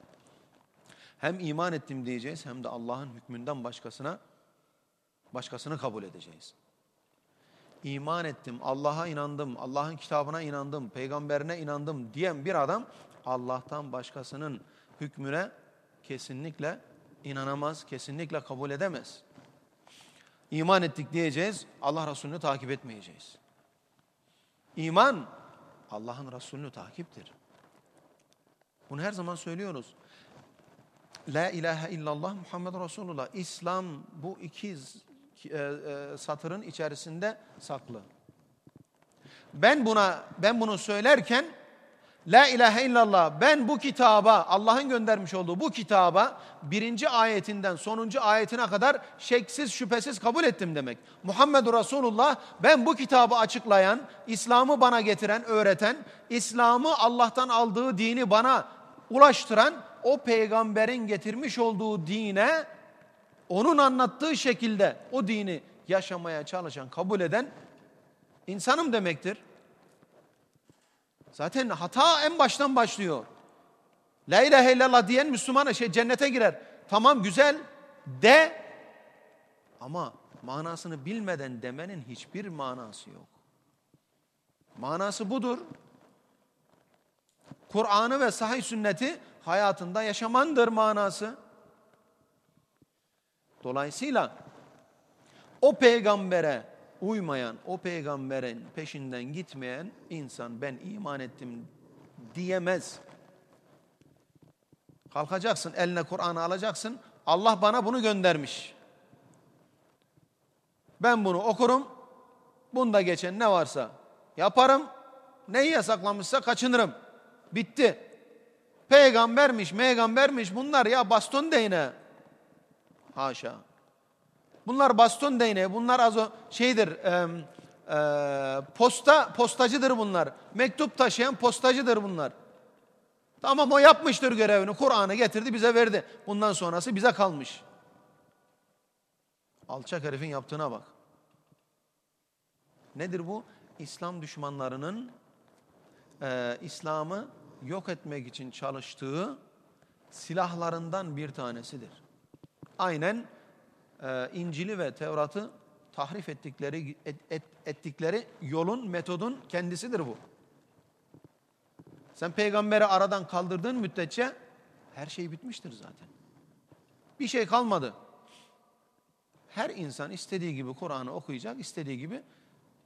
Hem iman ettim diyeceğiz hem de Allah'ın hükmünden başkasına başkasını kabul edeceğiz. İman ettim, Allah'a inandım, Allah'ın kitabına inandım, peygamberine inandım diyen bir adam Allah'tan başkasının hükmüne kesinlikle inanamaz, kesinlikle kabul edemez. İman ettik diyeceğiz, Allah Resulü'nü takip etmeyeceğiz. İman Allah'ın Resulü'nü takiptir. Bunu her zaman söylüyoruz. La ilahe illallah Muhammed Resulullah. İslam bu iki satırın içerisinde saklı. Ben buna ben bunu söylerken La ilahe illallah ben bu kitaba Allah'ın göndermiş olduğu bu kitaba birinci ayetinden sonuncu ayetine kadar şeksiz şüphesiz kabul ettim demek. Muhammedur Resulullah ben bu kitabı açıklayan, İslam'ı bana getiren, öğreten, İslam'ı Allah'tan aldığı dini bana ulaştıran o peygamberin getirmiş olduğu dine onun anlattığı şekilde o dini yaşamaya çalışan, kabul eden insanım demektir. Zaten hata en baştan başlıyor. La ilahe illallah diyen Müslüman şey cennete girer. Tamam güzel de ama manasını bilmeden demenin hiçbir manası yok. Manası budur. Kur'an'ı ve sahih sünneti hayatında yaşamandır manası. Dolayısıyla o peygambere uymayan, o peygamberin peşinden gitmeyen insan ben iman ettim diyemez. Kalkacaksın, eline Kur'an'ı alacaksın. Allah bana bunu göndermiş. Ben bunu okurum. Bunda geçen ne varsa yaparım. Neyi yasaklamışsa kaçınırım. Bitti. Peygambermiş, meygambermiş bunlar ya baston değne. Haşa. Bunlar baston değneği, bunlar az o şeydir, e, e, posta, postacıdır bunlar. Mektup taşıyan postacıdır bunlar. Tamam o yapmıştır görevini, Kur'an'ı getirdi bize verdi. Bundan sonrası bize kalmış. Alçak herifin yaptığına bak. Nedir bu? İslam düşmanlarının e, İslam'ı yok etmek için çalıştığı silahlarından bir tanesidir. Aynen e, İncil'i ve Tevrat'ı tahrif ettikleri et, et, ettikleri yolun, metodun kendisidir bu. Sen peygamberi aradan kaldırdığın müddetçe her şey bitmiştir zaten. Bir şey kalmadı. Her insan istediği gibi Kur'an'ı okuyacak, istediği gibi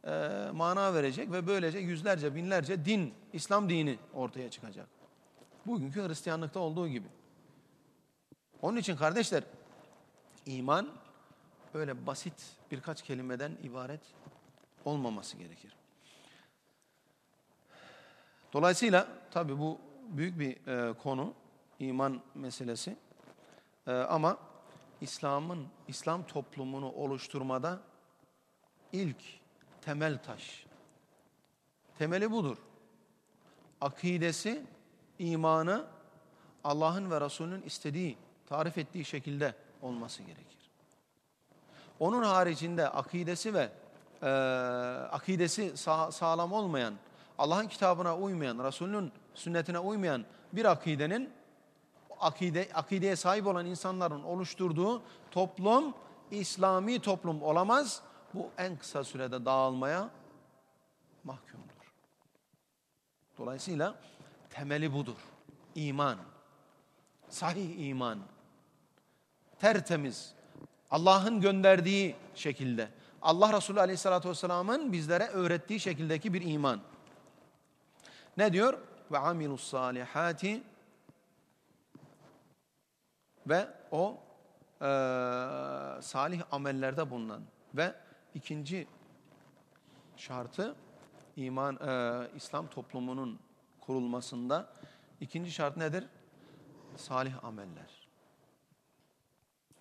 e, mana verecek ve böylece yüzlerce, binlerce din, İslam dini ortaya çıkacak. Bugünkü Hristiyanlıkta olduğu gibi. Onun için kardeşler, iman öyle basit birkaç kelimeden ibaret olmaması gerekir. Dolayısıyla tabi bu büyük bir e, konu, iman meselesi. E, ama İslam'ın, İslam toplumunu oluşturmada ilk temel taş, temeli budur. Akidesi, imanı Allah'ın ve Resulünün istediği, tarif ettiği şekilde olması gerekir. Onun haricinde akidesi ve e, akidesi sağ, sağlam olmayan, Allah'ın kitabına uymayan, Resulünün sünnetine uymayan bir akidenin akide, akideye sahip olan insanların oluşturduğu toplum İslami toplum olamaz. Bu en kısa sürede dağılmaya mahkumdur. Dolayısıyla temeli budur. İman. Sahih iman. Tertemiz, Allah'ın gönderdiği şekilde. Allah Resulü Aleyhisselatü Vesselam'ın bizlere öğrettiği şekildeki bir iman. Ne diyor? Ve amilus salihati ve o e, salih amellerde bulunan ve ikinci şartı iman e, İslam toplumunun kurulmasında ikinci şart nedir? Salih ameller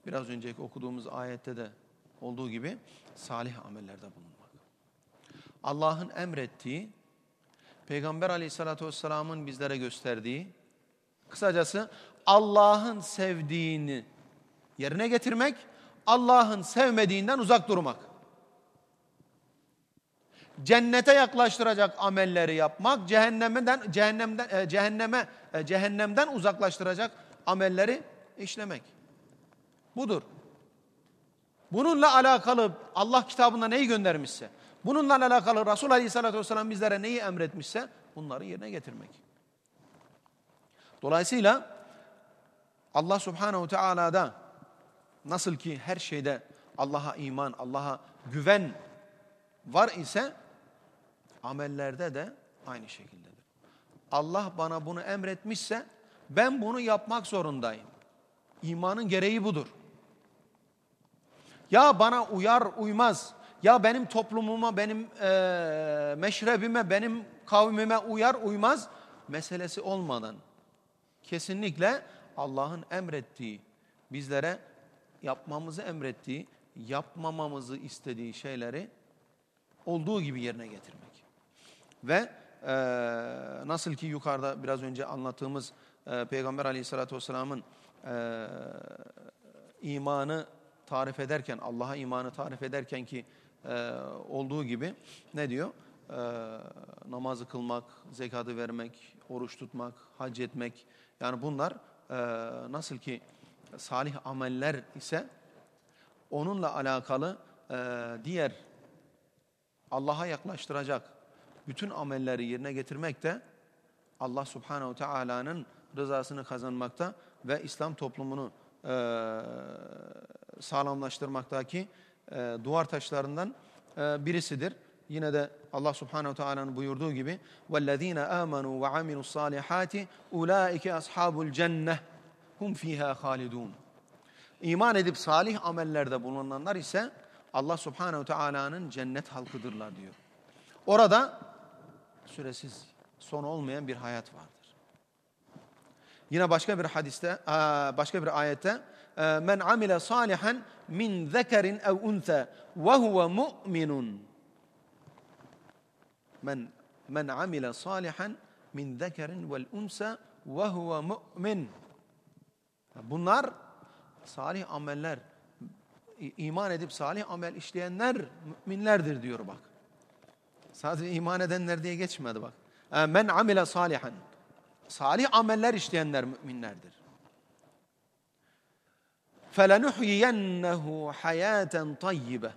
biraz önceki okuduğumuz ayette de olduğu gibi salih amellerde bulunmak. Allah'ın emrettiği, Peygamber aleyhissalatü vesselamın bizlere gösterdiği, kısacası Allah'ın sevdiğini yerine getirmek, Allah'ın sevmediğinden uzak durmak. Cennete yaklaştıracak amelleri yapmak, cehennemden cehennemden e, cehenneme e, cehennemden uzaklaştıracak amelleri işlemek. Budur. Bununla alakalı Allah kitabında neyi göndermişse, Bununla alakalı Resul Aleyhisselatü Vesselam bizlere neyi emretmişse bunları yerine getirmek. Dolayısıyla Allah Subhanahu Teala'da nasıl ki her şeyde Allah'a iman, Allah'a güven var ise amellerde de aynı şekildedir. Allah bana bunu emretmişse ben bunu yapmak zorundayım. İmanın gereği budur. Ya bana uyar uymaz, ya benim toplumuma, benim e, meşrebime, benim kavmime uyar uymaz meselesi olmadan kesinlikle Allah'ın emrettiği, bizlere yapmamızı emrettiği, yapmamamızı istediği şeyleri olduğu gibi yerine getirmek. Ve e, nasıl ki yukarıda biraz önce anlattığımız e, Peygamber aleyhissalatü vesselamın e, imanı tarif ederken, Allah'a imanı tarif ederken ki e, olduğu gibi ne diyor? E, namazı kılmak, zekatı vermek, oruç tutmak, hac etmek. Yani bunlar e, nasıl ki salih ameller ise onunla alakalı e, diğer Allah'a yaklaştıracak bütün amelleri yerine getirmek de Allah Subhanahu Teala'nın rızasını kazanmakta ve İslam toplumunu e, sağlamlaştırmaktaki e, duvar taşlarından e, birisidir. Yine de Allah Subhanahu Teala'nın buyurduğu gibi "Vellezîne âmenû ve amilussalihâti ulâike ashabul cenneh hum fîhâ hâlidûn." İman edip salih amellerde bulunanlar ise Allah Subhanahu Teala'nın cennet halkıdırlar diyor. Orada süresiz, son olmayan bir hayat vardır. Yine başka bir hadiste, başka bir ayette men amile salihan min zekerin ev unsa ve huve mu'minun. Men men amile salihan min zekerin vel unsa ve huve mu'min. Bunlar salih ameller, iman edip salih amel işleyenler müminlerdir diyor bak. Sadece iman edenler diye geçmedi bak. Men amile salihan salih ameller işleyenler müminlerdir. فَلَنُحْيِيَنَّهُ حَيَاتًا طَيِّبَةً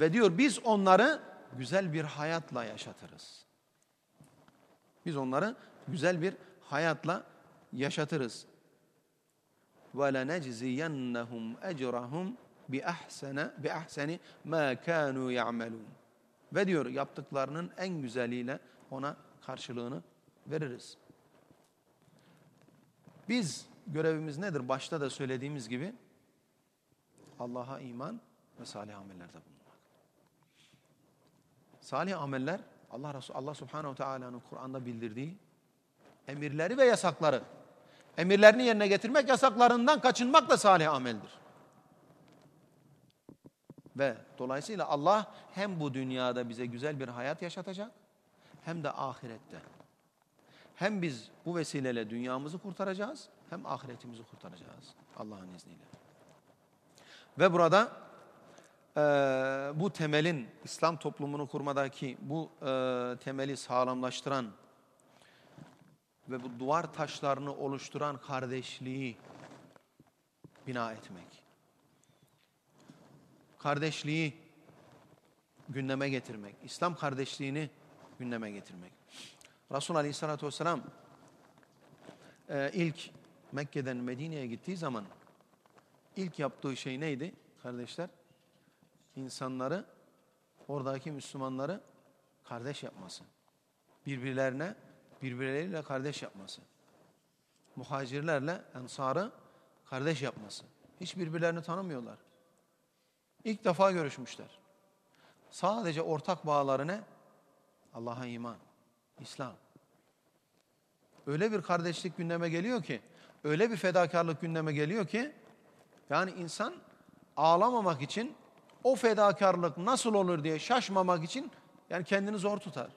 Ve diyor biz onları güzel bir hayatla yaşatırız. Biz onları güzel bir hayatla yaşatırız. وَلَنَجْزِيَنَّهُمْ اَجْرَهُمْ بِأَحْسَنَ بِأَحْسَنِ مَا كَانُوا يَعْمَلُونَ Ve diyor yaptıklarının en güzeliyle ona karşılığını veririz. Biz görevimiz nedir? Başta da söylediğimiz gibi Allah'a iman ve salih amellerde bulunmak. Salih ameller Allah Resulü Allah Subhanahu Teala'nın Kur'an'da bildirdiği emirleri ve yasakları. Emirlerini yerine getirmek, yasaklarından kaçınmak da salih ameldir. Ve dolayısıyla Allah hem bu dünyada bize güzel bir hayat yaşatacak hem de ahirette. Hem biz bu vesileyle dünyamızı kurtaracağız hem ahiretimizi kurtaracağız Allah'ın izniyle. Ve burada e, bu temelin İslam toplumunu kurmadaki bu e, temeli sağlamlaştıran ve bu duvar taşlarını oluşturan kardeşliği bina etmek. Kardeşliği gündeme getirmek. İslam kardeşliğini gündeme getirmek. Resul Aleyhisselatü Vesselam e, ilk Mekke'den Medine'ye gittiği zaman ilk yaptığı şey neydi kardeşler? İnsanları, oradaki Müslümanları kardeş yapması. Birbirlerine, birbirleriyle kardeş yapması. Muhacirlerle ensarı kardeş yapması. Hiç birbirlerini tanımıyorlar. İlk defa görüşmüşler. Sadece ortak bağları ne? Allah'a iman, İslam. Öyle bir kardeşlik gündeme geliyor ki, öyle bir fedakarlık gündeme geliyor ki, yani insan ağlamamak için o fedakarlık nasıl olur diye şaşmamak için yani kendini zor tutar.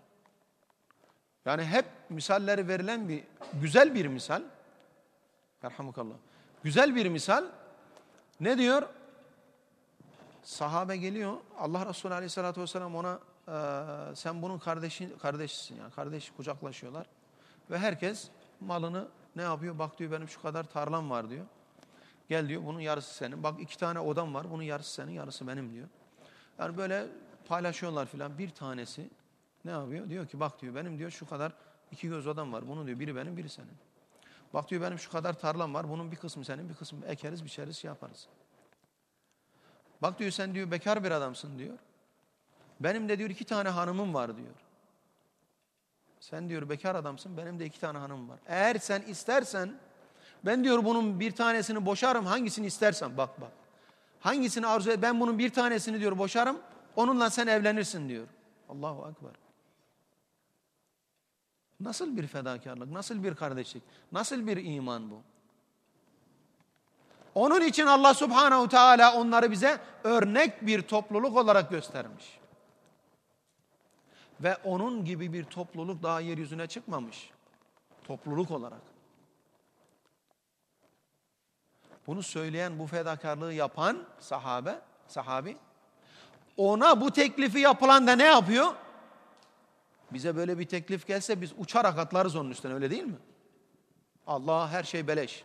Yani hep misalleri verilen bir güzel bir misal. Erhamukallah. Güzel bir misal. Ne diyor? Sahabe geliyor. Allah Resulü Aleyhisselatü Vesselam ona e, sen bunun kardeşin, kardeşisin yani kardeş kucaklaşıyorlar. Ve herkes malını ne yapıyor? Bak diyor benim şu kadar tarlam var diyor. Gel diyor bunun yarısı senin. Bak iki tane odam var bunun yarısı senin yarısı benim diyor. Yani böyle paylaşıyorlar filan. Bir tanesi ne yapıyor? Diyor ki bak diyor benim diyor şu kadar iki göz adam var. Bunun diyor biri benim biri senin. Bak diyor benim şu kadar tarlam var. Bunun bir kısmı senin bir kısmı ekeriz biçeriz şey yaparız. Bak diyor sen diyor bekar bir adamsın diyor. Benim de diyor iki tane hanımım var diyor. Sen diyor bekar adamsın benim de iki tane hanımım var. Eğer sen istersen ben diyor bunun bir tanesini boşarım hangisini istersen bak bak. Hangisini arzu et ben bunun bir tanesini diyor boşarım onunla sen evlenirsin diyor. Allahu Ekber. Nasıl bir fedakarlık, nasıl bir kardeşlik, nasıl bir iman bu? Onun için Allah Subhanahu Teala onları bize örnek bir topluluk olarak göstermiş. Ve onun gibi bir topluluk daha yeryüzüne çıkmamış. Topluluk olarak. Bunu söyleyen, bu fedakarlığı yapan sahabe, sahabi, ona bu teklifi yapılan da ne yapıyor? Bize böyle bir teklif gelse biz uçarak atlarız onun üstüne öyle değil mi? Allah her şey beleş.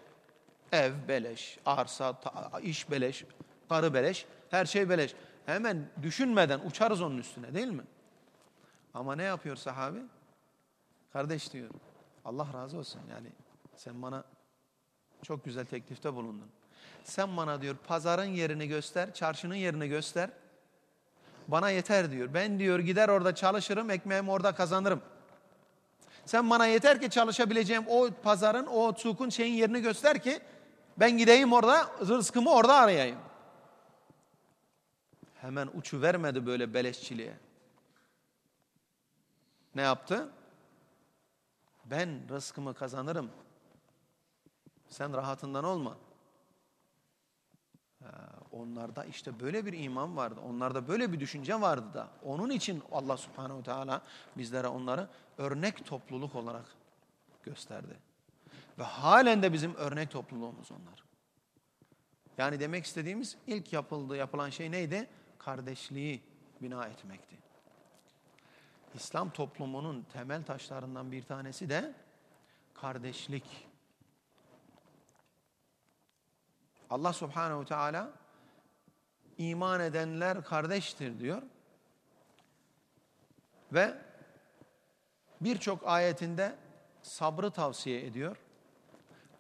Ev beleş, arsa, iş beleş, karı beleş, her şey beleş. Hemen düşünmeden uçarız onun üstüne değil mi? Ama ne yapıyor sahabi? Kardeş diyor, Allah razı olsun yani sen bana çok güzel teklifte bulundun. Sen bana diyor pazarın yerini göster, çarşının yerini göster. Bana yeter diyor. Ben diyor gider orada çalışırım, ekmeğimi orada kazanırım. Sen bana yeter ki çalışabileceğim o pazarın, o sukun şeyin yerini göster ki ben gideyim orada, rızkımı orada arayayım. Hemen uçu vermedi böyle beleşçiliğe. Ne yaptı? Ben rızkımı kazanırım. Sen rahatından olma. Onlarda işte böyle bir iman vardı. Onlarda böyle bir düşünce vardı da. Onun için Allah subhanehu teala bizlere onları örnek topluluk olarak gösterdi. Ve halen de bizim örnek topluluğumuz onlar. Yani demek istediğimiz ilk yapıldığı, yapılan şey neydi? Kardeşliği bina etmekti. İslam toplumunun temel taşlarından bir tanesi de kardeşlik. Allah subhanehu teala iman edenler kardeştir diyor. Ve birçok ayetinde sabrı tavsiye ediyor.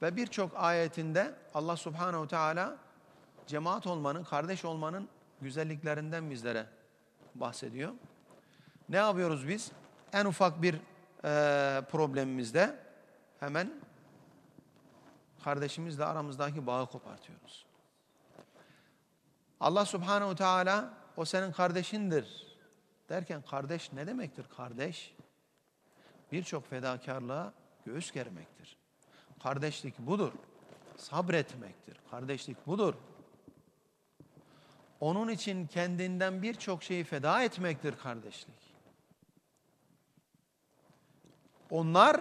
Ve birçok ayetinde Allah subhanehu teala cemaat olmanın, kardeş olmanın güzelliklerinden bizlere bahsediyor. Ne yapıyoruz biz? En ufak bir e, problemimizde hemen kardeşimizle aramızdaki bağı kopartıyoruz. Allah subhanehu teala o senin kardeşindir derken kardeş ne demektir kardeş? Birçok fedakarlığa göğüs germektir. Kardeşlik budur. Sabretmektir. Kardeşlik budur. Onun için kendinden birçok şeyi feda etmektir kardeşlik. Onlar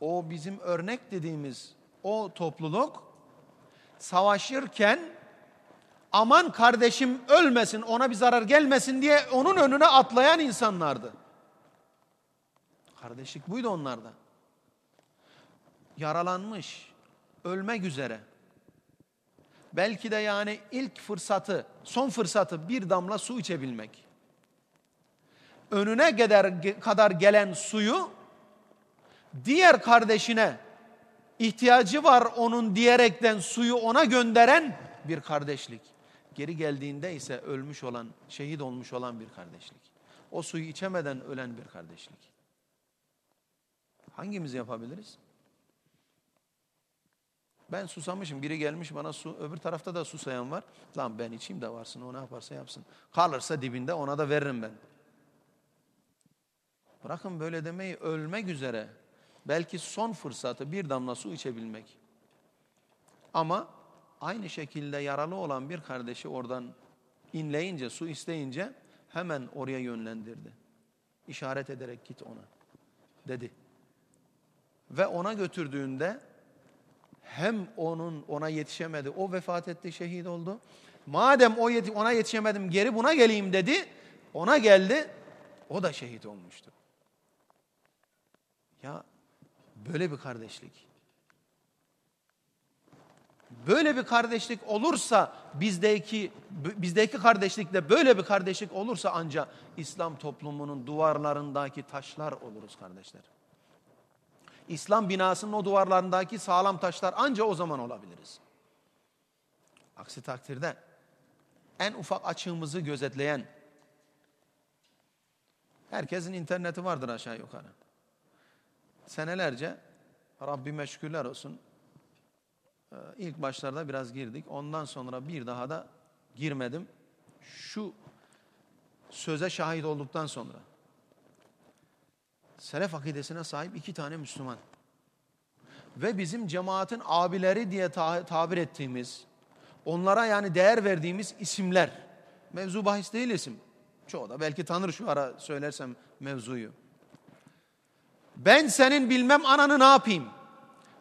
o bizim örnek dediğimiz o topluluk savaşırken aman kardeşim ölmesin ona bir zarar gelmesin diye onun önüne atlayan insanlardı. Kardeşlik buydu onlarda. Yaralanmış, ölmek üzere. Belki de yani ilk fırsatı, son fırsatı bir damla su içebilmek. Önüne kadar, kadar gelen suyu diğer kardeşine ihtiyacı var onun diyerekten suyu ona gönderen bir kardeşlik. Geri geldiğinde ise ölmüş olan, şehit olmuş olan bir kardeşlik. O suyu içemeden ölen bir kardeşlik. Hangimiz yapabiliriz? Ben susamışım. Biri gelmiş bana su. Öbür tarafta da susayan var. Lan ben içeyim de varsın. O ne yaparsa yapsın. Kalırsa dibinde ona da veririm ben. Bırakın böyle demeyi ölmek üzere belki son fırsatı bir damla su içebilmek. Ama aynı şekilde yaralı olan bir kardeşi oradan inleyince, su isteyince hemen oraya yönlendirdi. İşaret ederek git ona dedi. Ve ona götürdüğünde hem onun ona yetişemedi, o vefat etti, şehit oldu. Madem o yeti, ona yetişemedim, geri buna geleyim dedi. Ona geldi, o da şehit olmuştu. Ya Böyle bir kardeşlik. Böyle bir kardeşlik olursa bizdeki bizdeki kardeşlikte böyle bir kardeşlik olursa ancak İslam toplumunun duvarlarındaki taşlar oluruz kardeşler. İslam binasının o duvarlarındaki sağlam taşlar ancak o zaman olabiliriz. Aksi takdirde en ufak açığımızı gözetleyen herkesin interneti vardır aşağı yukarı. Senelerce Rabbime şükürler olsun ee, ilk başlarda biraz girdik. Ondan sonra bir daha da girmedim. Şu söze şahit olduktan sonra Selef akidesine sahip iki tane Müslüman ve bizim cemaatin abileri diye tabir ettiğimiz onlara yani değer verdiğimiz isimler mevzu bahis değil isim. Çoğu da belki tanır şu ara söylersem mevzuyu. Ben senin bilmem ananı ne yapayım?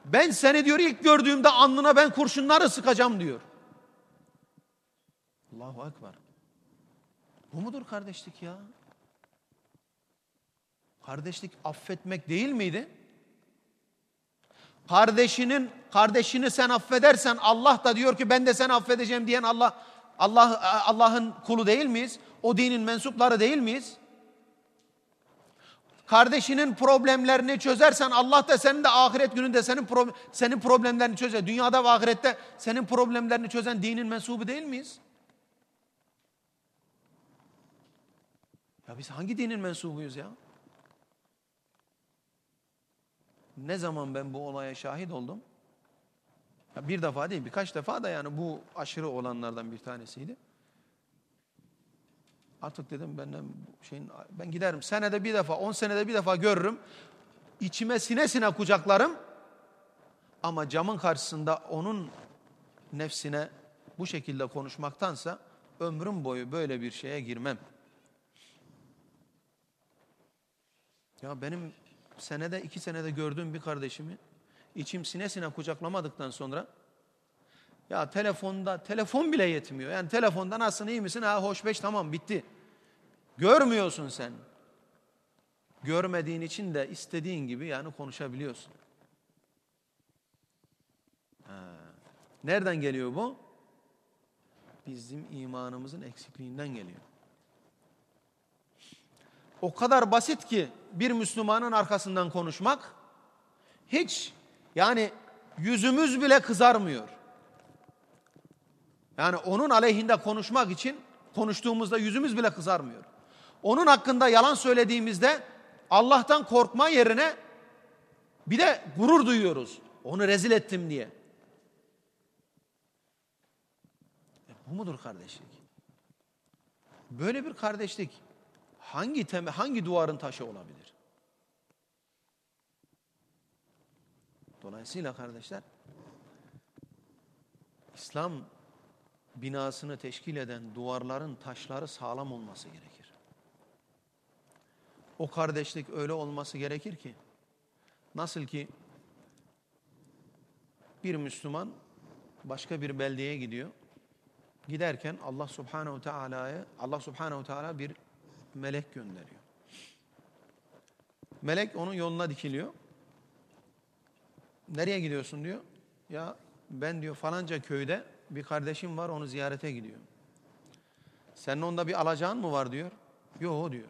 Ben seni diyor ilk gördüğümde alnına ben kurşunları sıkacağım diyor. Allahu Ekber. Bu mudur kardeşlik ya? Kardeşlik affetmek değil miydi? Kardeşinin kardeşini sen affedersen Allah da diyor ki ben de seni affedeceğim diyen Allah Allah Allah'ın kulu değil miyiz? O dinin mensupları değil miyiz? Kardeşinin problemlerini çözersen Allah da senin de ahiret gününde senin pro senin problemlerini çözer. Dünyada ve ahirette senin problemlerini çözen dinin mensubu değil miyiz? Ya biz hangi dinin mensubuyuz ya? Ne zaman ben bu olaya şahit oldum? Ya bir defa değil birkaç defa da yani bu aşırı olanlardan bir tanesiydi. Artık dedim benden şeyin ben giderim senede bir defa, on senede bir defa görürüm. İçime sine sine kucaklarım. Ama camın karşısında onun nefsine bu şekilde konuşmaktansa ömrüm boyu böyle bir şeye girmem. Ya benim senede iki senede gördüğüm bir kardeşimi içim sine sine kucaklamadıktan sonra ya telefonda telefon bile yetmiyor. Yani telefonda nasılsın iyi misin? Ha hoş beş tamam bitti. Görmüyorsun sen. Görmediğin için de istediğin gibi yani konuşabiliyorsun. Ha. Nereden geliyor bu? Bizim imanımızın eksikliğinden geliyor. O kadar basit ki bir Müslümanın arkasından konuşmak hiç yani yüzümüz bile kızarmıyor. Yani onun aleyhinde konuşmak için konuştuğumuzda yüzümüz bile kızarmıyor. Onun hakkında yalan söylediğimizde Allah'tan korkma yerine bir de gurur duyuyoruz. Onu rezil ettim diye. E bu mudur kardeşlik? Böyle bir kardeşlik hangi teme, hangi duvarın taşı olabilir? Dolayısıyla kardeşler İslam binasını teşkil eden duvarların taşları sağlam olması gerekir. O kardeşlik öyle olması gerekir ki nasıl ki bir Müslüman başka bir beldeye gidiyor. Giderken Allah Subhanahu Teala'ya Allah Subhanahu Teala bir melek gönderiyor. Melek onun yoluna dikiliyor. Nereye gidiyorsun diyor. Ya ben diyor falanca köyde bir kardeşim var onu ziyarete gidiyor. Senin onda bir alacağın mı var diyor. Yok diyor.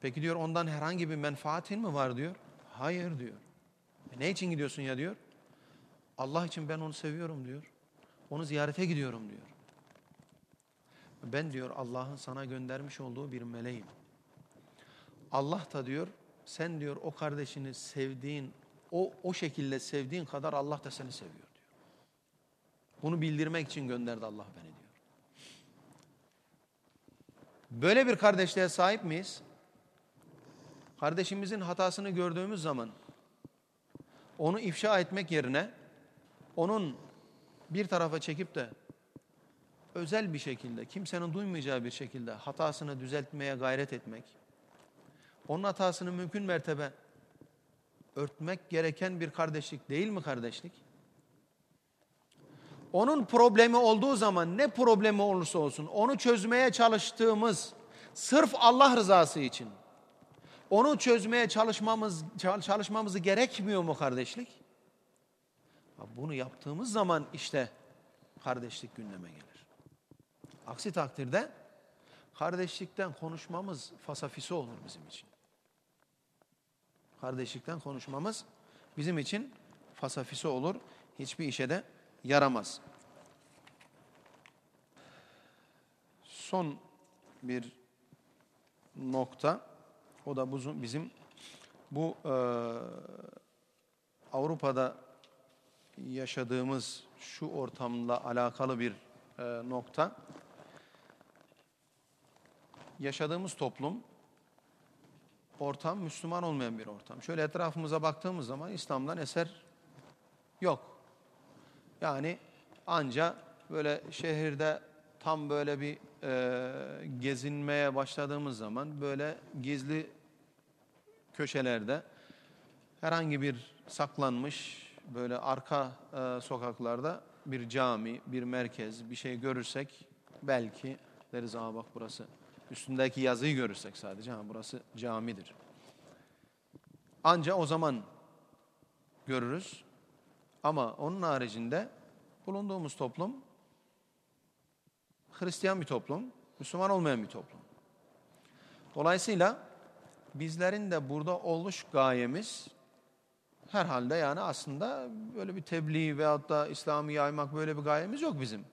Peki diyor ondan herhangi bir menfaatin mi var diyor. Hayır diyor. E ne için gidiyorsun ya diyor. Allah için ben onu seviyorum diyor. Onu ziyarete gidiyorum diyor. Ben diyor Allah'ın sana göndermiş olduğu bir meleğim. Allah da diyor sen diyor o kardeşini sevdiğin o o şekilde sevdiğin kadar Allah da seni seviyor. Bunu bildirmek için gönderdi Allah beni diyor. Böyle bir kardeşliğe sahip miyiz? Kardeşimizin hatasını gördüğümüz zaman onu ifşa etmek yerine onun bir tarafa çekip de özel bir şekilde, kimsenin duymayacağı bir şekilde hatasını düzeltmeye gayret etmek, onun hatasını mümkün mertebe örtmek gereken bir kardeşlik değil mi kardeşlik? Onun problemi olduğu zaman ne problemi olursa olsun onu çözmeye çalıştığımız sırf Allah rızası için onu çözmeye çalışmamız çalışmamızı gerekmiyor mu kardeşlik? Bunu yaptığımız zaman işte kardeşlik gündeme gelir. Aksi takdirde kardeşlikten konuşmamız fasafisi olur bizim için. Kardeşlikten konuşmamız bizim için fasafisi olur. Hiçbir işe de yaramaz. Son bir nokta. O da bizim bu e, Avrupa'da yaşadığımız şu ortamla alakalı bir e, nokta. Yaşadığımız toplum ortam Müslüman olmayan bir ortam. Şöyle etrafımıza baktığımız zaman İslam'dan eser yok. Yani anca böyle şehirde tam böyle bir e, gezinmeye başladığımız zaman böyle gizli köşelerde herhangi bir saklanmış böyle arka e, sokaklarda bir cami, bir merkez, bir şey görürsek belki deriz aa bak burası üstündeki yazıyı görürsek sadece ha burası camidir. Anca o zaman görürüz. Ama onun haricinde bulunduğumuz toplum Hristiyan bir toplum, Müslüman olmayan bir toplum. Dolayısıyla bizlerin de burada oluş gayemiz herhalde yani aslında böyle bir tebliğ veyahut da İslam'ı yaymak böyle bir gayemiz yok bizim.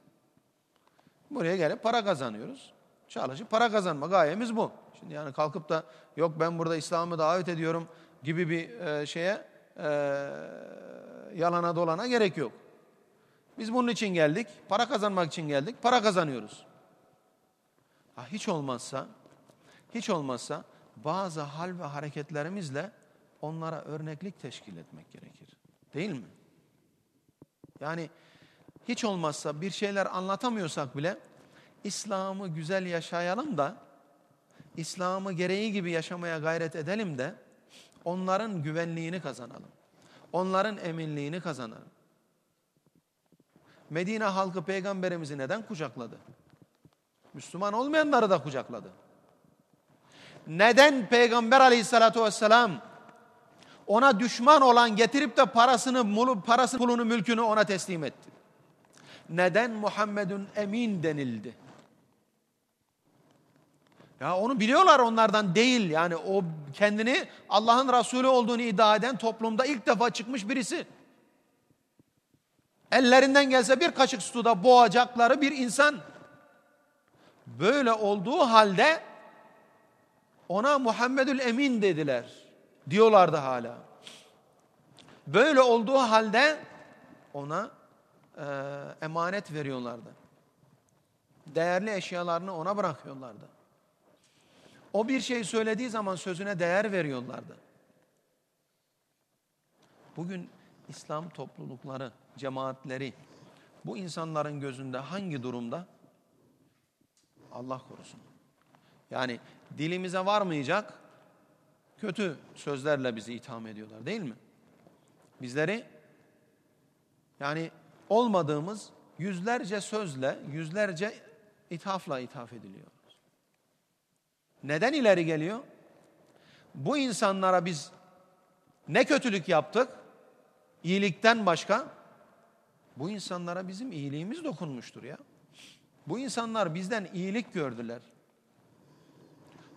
Buraya gelip para kazanıyoruz. Çalışıp para kazanma gayemiz bu. Şimdi yani kalkıp da yok ben burada İslam'ı davet ediyorum gibi bir e, şeye e, yalana dolana gerek yok. Biz bunun için geldik. Para kazanmak için geldik. Para kazanıyoruz. Ha, hiç olmazsa hiç olmazsa bazı hal ve hareketlerimizle onlara örneklik teşkil etmek gerekir. Değil mi? Yani hiç olmazsa bir şeyler anlatamıyorsak bile İslam'ı güzel yaşayalım da İslam'ı gereği gibi yaşamaya gayret edelim de onların güvenliğini kazanalım. Onların eminliğini kazanalım. Medine halkı peygamberimizi neden kucakladı? Müslüman olmayanları da kucakladı. Neden peygamber aleyhissalatu vesselam ona düşman olan getirip de parasını, mulu- parası, pulunu, mülkünü ona teslim etti? Neden Muhammedun emin denildi? Ya onu biliyorlar onlardan değil. Yani o kendini Allah'ın Resulü olduğunu iddia eden toplumda ilk defa çıkmış birisi. Ellerinden gelse bir kaşık suda boğacakları bir insan. Böyle olduğu halde ona Muhammedül Emin dediler. Diyorlardı hala. Böyle olduğu halde ona e, emanet veriyorlardı. Değerli eşyalarını ona bırakıyorlardı. O bir şey söylediği zaman sözüne değer veriyorlardı. Bugün İslam toplulukları, cemaatleri bu insanların gözünde hangi durumda? Allah korusun. Yani dilimize varmayacak kötü sözlerle bizi itham ediyorlar değil mi? Bizleri yani olmadığımız yüzlerce sözle, yüzlerce ithafla ithaf ediliyor. Neden ileri geliyor? Bu insanlara biz ne kötülük yaptık? İyilikten başka? Bu insanlara bizim iyiliğimiz dokunmuştur ya. Bu insanlar bizden iyilik gördüler.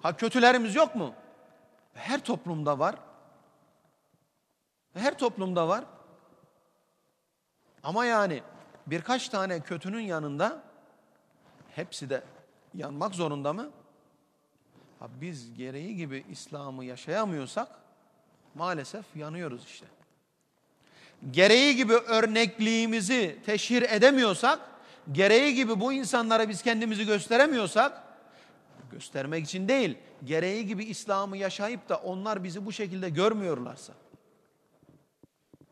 Ha kötülerimiz yok mu? Her toplumda var. Her toplumda var. Ama yani birkaç tane kötünün yanında hepsi de yanmak zorunda mı? Biz gereği gibi İslam'ı yaşayamıyorsak maalesef yanıyoruz işte. Gereği gibi örnekliğimizi teşhir edemiyorsak, gereği gibi bu insanlara biz kendimizi gösteremiyorsak, göstermek için değil, gereği gibi İslam'ı yaşayıp da onlar bizi bu şekilde görmüyorlarsa.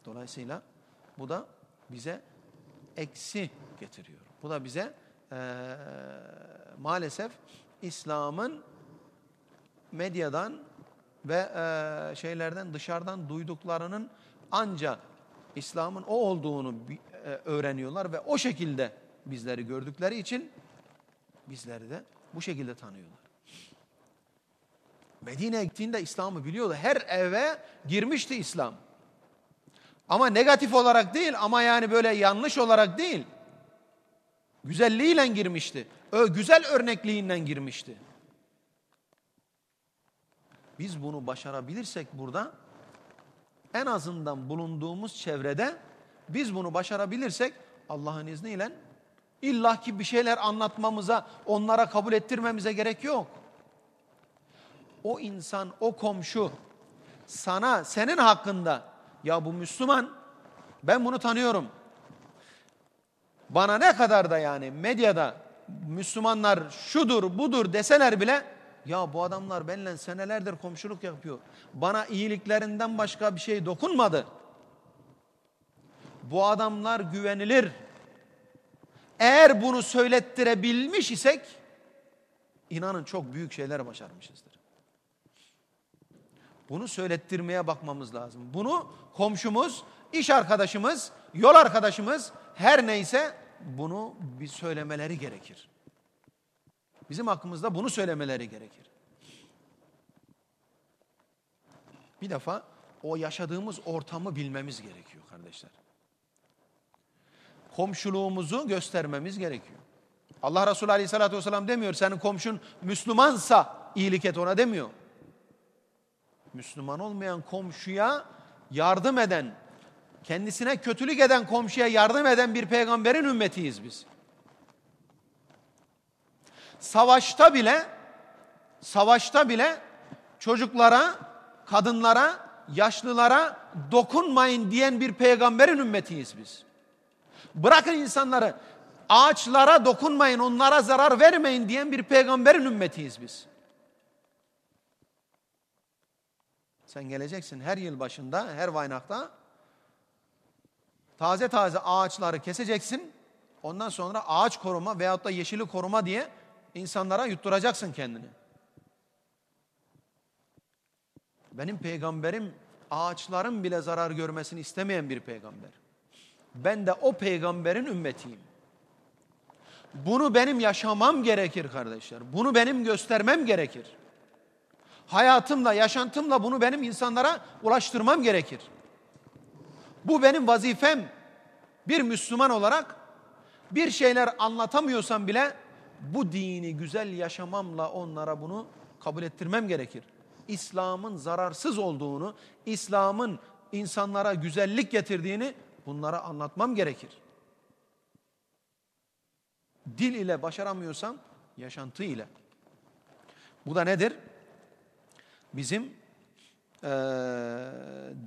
Dolayısıyla bu da bize eksi getiriyor. Bu da bize eee, maalesef İslam'ın medyadan ve e, şeylerden dışarıdan duyduklarının anca İslam'ın o olduğunu e, öğreniyorlar ve o şekilde bizleri gördükleri için bizleri de bu şekilde tanıyorlar. Medine'ye gittiğinde İslam'ı biliyordu. Her eve girmişti İslam. Ama negatif olarak değil ama yani böyle yanlış olarak değil. Güzelliğiyle girmişti. Ö, güzel örnekliğinden girmişti. Biz bunu başarabilirsek burada en azından bulunduğumuz çevrede biz bunu başarabilirsek Allah'ın izniyle illaki bir şeyler anlatmamıza, onlara kabul ettirmemize gerek yok. O insan, o komşu sana, senin hakkında ya bu Müslüman, ben bunu tanıyorum. Bana ne kadar da yani medyada Müslümanlar şudur budur deseler bile ya bu adamlar benimle senelerdir komşuluk yapıyor. Bana iyiliklerinden başka bir şey dokunmadı. Bu adamlar güvenilir. Eğer bunu söylettirebilmiş isek inanın çok büyük şeyler başarmışızdır. Bunu söylettirmeye bakmamız lazım. Bunu komşumuz, iş arkadaşımız, yol arkadaşımız her neyse bunu bir söylemeleri gerekir. Bizim hakkımızda bunu söylemeleri gerekir. Bir defa o yaşadığımız ortamı bilmemiz gerekiyor kardeşler. Komşuluğumuzu göstermemiz gerekiyor. Allah Resulü Aleyhisselatü Vesselam demiyor senin komşun Müslümansa iyilik et ona demiyor. Müslüman olmayan komşuya yardım eden, kendisine kötülük eden komşuya yardım eden bir peygamberin ümmetiyiz biz. Savaşta bile savaşta bile çocuklara, kadınlara, yaşlılara dokunmayın diyen bir peygamberin ümmetiyiz biz. Bırakın insanları ağaçlara dokunmayın, onlara zarar vermeyin diyen bir peygamberin ümmetiyiz biz. Sen geleceksin her yıl başında, her vaynakta taze taze ağaçları keseceksin. Ondan sonra ağaç koruma veyahut da yeşili koruma diye insanlara yutturacaksın kendini. Benim peygamberim ağaçların bile zarar görmesini istemeyen bir peygamber. Ben de o peygamberin ümmetiyim. Bunu benim yaşamam gerekir kardeşler. Bunu benim göstermem gerekir. Hayatımla, yaşantımla bunu benim insanlara ulaştırmam gerekir. Bu benim vazifem. Bir Müslüman olarak bir şeyler anlatamıyorsam bile bu dini güzel yaşamamla onlara bunu kabul ettirmem gerekir. İslam'ın zararsız olduğunu, İslam'ın insanlara güzellik getirdiğini bunlara anlatmam gerekir. Dil ile başaramıyorsam yaşantı ile. Bu da nedir? Bizim e,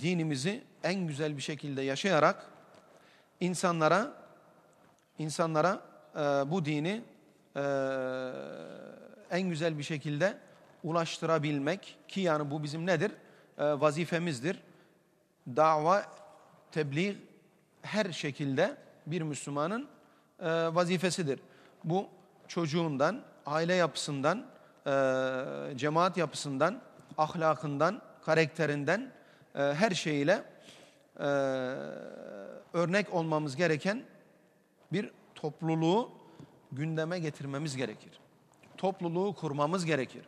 dinimizi en güzel bir şekilde yaşayarak insanlara insanlara e, bu dini en güzel bir şekilde ulaştırabilmek ki yani bu bizim nedir? Vazifemizdir. Dava, tebliğ her şekilde bir Müslümanın vazifesidir. Bu çocuğundan, aile yapısından, cemaat yapısından, ahlakından, karakterinden, her şeyiyle örnek olmamız gereken bir topluluğu gündeme getirmemiz gerekir. Topluluğu kurmamız gerekir.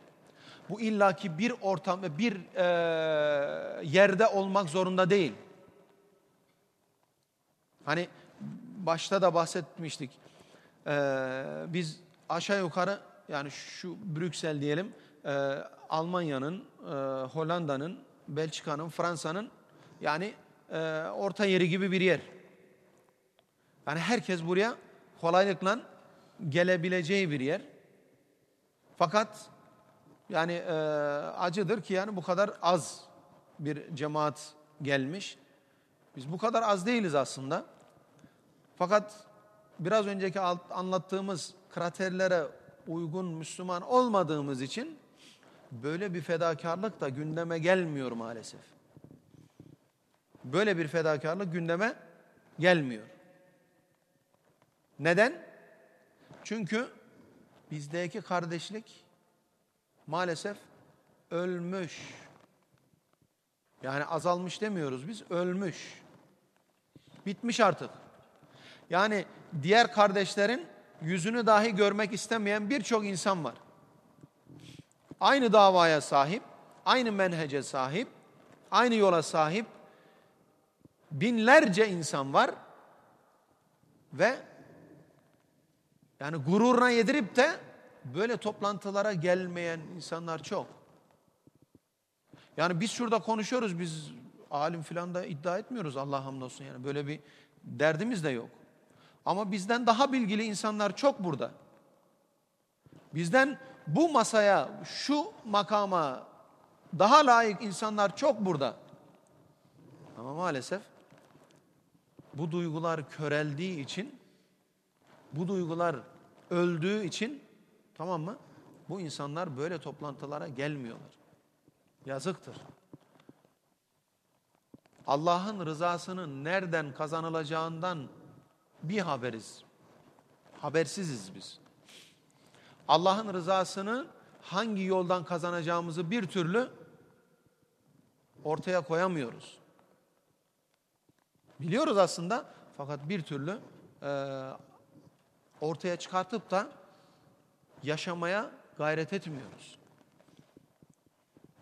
Bu illaki bir ortam ve bir e, yerde olmak zorunda değil. Hani başta da bahsetmiştik. Ee, biz aşağı yukarı yani şu Brüksel diyelim e, Almanya'nın, e, Hollanda'nın, Belçika'nın, Fransa'nın yani e, orta yeri gibi bir yer. Yani herkes buraya kolaylıkla gelebileceği bir yer. Fakat yani e, acıdır ki yani bu kadar az bir cemaat gelmiş. Biz bu kadar az değiliz aslında. Fakat biraz önceki anlattığımız kraterlere uygun Müslüman olmadığımız için böyle bir fedakarlık da gündeme gelmiyor maalesef. Böyle bir fedakarlık gündeme gelmiyor. Neden? Çünkü bizdeki kardeşlik maalesef ölmüş. Yani azalmış demiyoruz biz, ölmüş. Bitmiş artık. Yani diğer kardeşlerin yüzünü dahi görmek istemeyen birçok insan var. Aynı davaya sahip, aynı menhece sahip, aynı yola sahip. binlerce insan var ve yani gururuna yedirip de böyle toplantılara gelmeyen insanlar çok. Yani biz şurada konuşuyoruz, biz alim filan da iddia etmiyoruz Allah hamdolsun yani böyle bir derdimiz de yok. Ama bizden daha bilgili insanlar çok burada. Bizden bu masaya, şu makama daha layık insanlar çok burada. Ama maalesef bu duygular köreldiği için, bu duygular öldüğü için tamam mı? Bu insanlar böyle toplantılara gelmiyorlar. Yazıktır. Allah'ın rızasının nereden kazanılacağından bir haberiz. Habersiziz biz. Allah'ın rızasını hangi yoldan kazanacağımızı bir türlü ortaya koyamıyoruz. Biliyoruz aslında fakat bir türlü e, ortaya çıkartıp da yaşamaya gayret etmiyoruz.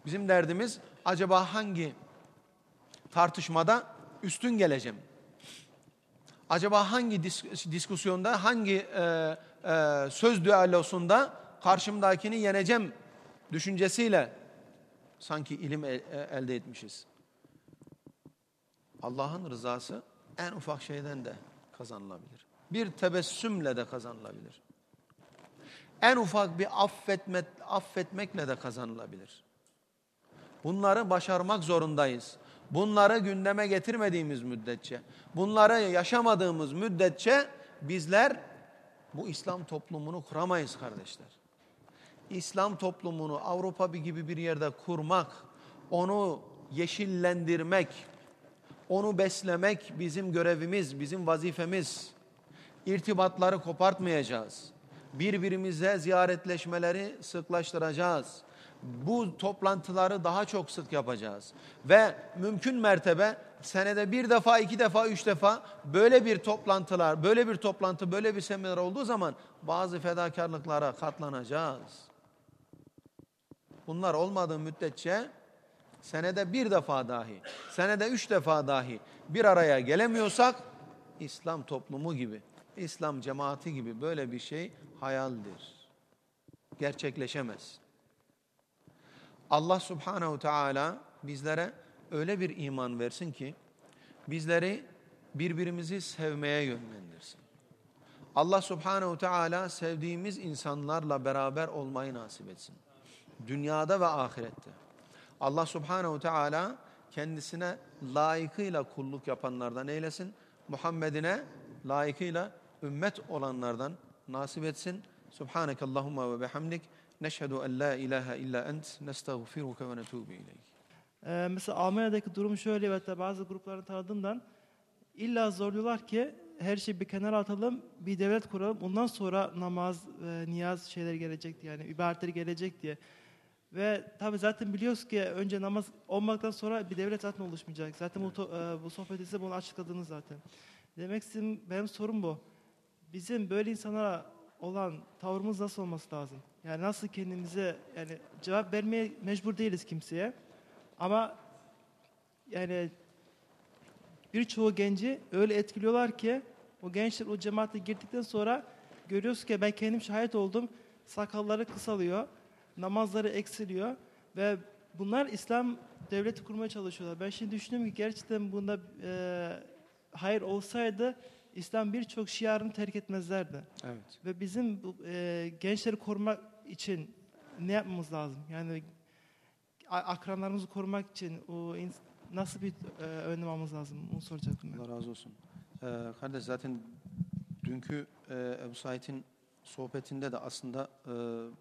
Bizim derdimiz acaba hangi tartışmada üstün geleceğim? Acaba hangi dis diskusyonda, hangi e, e, söz düellosunda karşımdakini yeneceğim düşüncesiyle sanki ilim el, e, elde etmişiz. Allah'ın rızası en ufak şeyden de kazanılabilir. Bir tebessümle de kazanılabilir. En ufak bir affetme, affetmekle de kazanılabilir. Bunları başarmak zorundayız. Bunları gündeme getirmediğimiz müddetçe, bunları yaşamadığımız müddetçe bizler bu İslam toplumunu kuramayız kardeşler. İslam toplumunu Avrupa gibi bir yerde kurmak, onu yeşillendirmek, onu beslemek bizim görevimiz, bizim vazifemiz. İrtibatları kopartmayacağız. Birbirimize ziyaretleşmeleri sıklaştıracağız. Bu toplantıları daha çok sık yapacağız. Ve mümkün mertebe senede bir defa, iki defa, üç defa böyle bir toplantılar, böyle bir toplantı, böyle bir seminer olduğu zaman bazı fedakarlıklara katlanacağız. Bunlar olmadığı müddetçe senede bir defa dahi, senede üç defa dahi bir araya gelemiyorsak İslam toplumu gibi, İslam cemaati gibi böyle bir şey hayaldir. Gerçekleşemez. Allah subhanehu teala bizlere öyle bir iman versin ki bizleri birbirimizi sevmeye yönlendirsin. Allah subhanehu teala sevdiğimiz insanlarla beraber olmayı nasip etsin. Dünyada ve ahirette. Allah subhanehu teala kendisine layıkıyla kulluk yapanlardan eylesin. Muhammed'ine layıkıyla ümmet olanlardan nasip etsin. Subhaneke Allahumma ve bihamdik. Neşhedü en la ilahe illa ent. Nestağfiruke ve netubu ileyk. Ee, mesela Almanya'daki durum şöyle ve bazı grupların tanıdığımdan illa zorluyorlar ki her şeyi bir kenara atalım, bir devlet kuralım. Ondan sonra namaz, e, niyaz şeyleri gelecek diye, yani ibadetleri gelecek diye. Ve tabi zaten biliyoruz ki önce namaz olmaktan sonra bir devlet zaten oluşmayacak. Zaten bu, e, bu sohbeti size bunu açıkladınız zaten. Demek istediğim benim sorum bu. Bizim böyle insanlara olan tavrımız nasıl olması lazım? Yani nasıl kendimize yani cevap vermeye mecbur değiliz kimseye. Ama yani birçoğu genci öyle etkiliyorlar ki o gençler o cemaate girdikten sonra görüyoruz ki ben kendim şahit oldum. Sakalları kısalıyor, namazları eksiliyor ve bunlar İslam devleti kurmaya çalışıyorlar. Ben şimdi düşünüyorum ki gerçekten bunda e, hayır olsaydı İslam birçok şiarını terk etmezlerdi. Evet. Ve bizim bu, e, gençleri korumak için ne yapmamız lazım? Yani akranlarımızı korumak için o nasıl bir e, önlem almamız lazım? Onu soracaktım ben. Allah razı olsun. Ee, kardeş zaten dünkü e, Ebu Said'in sohbetinde de aslında e,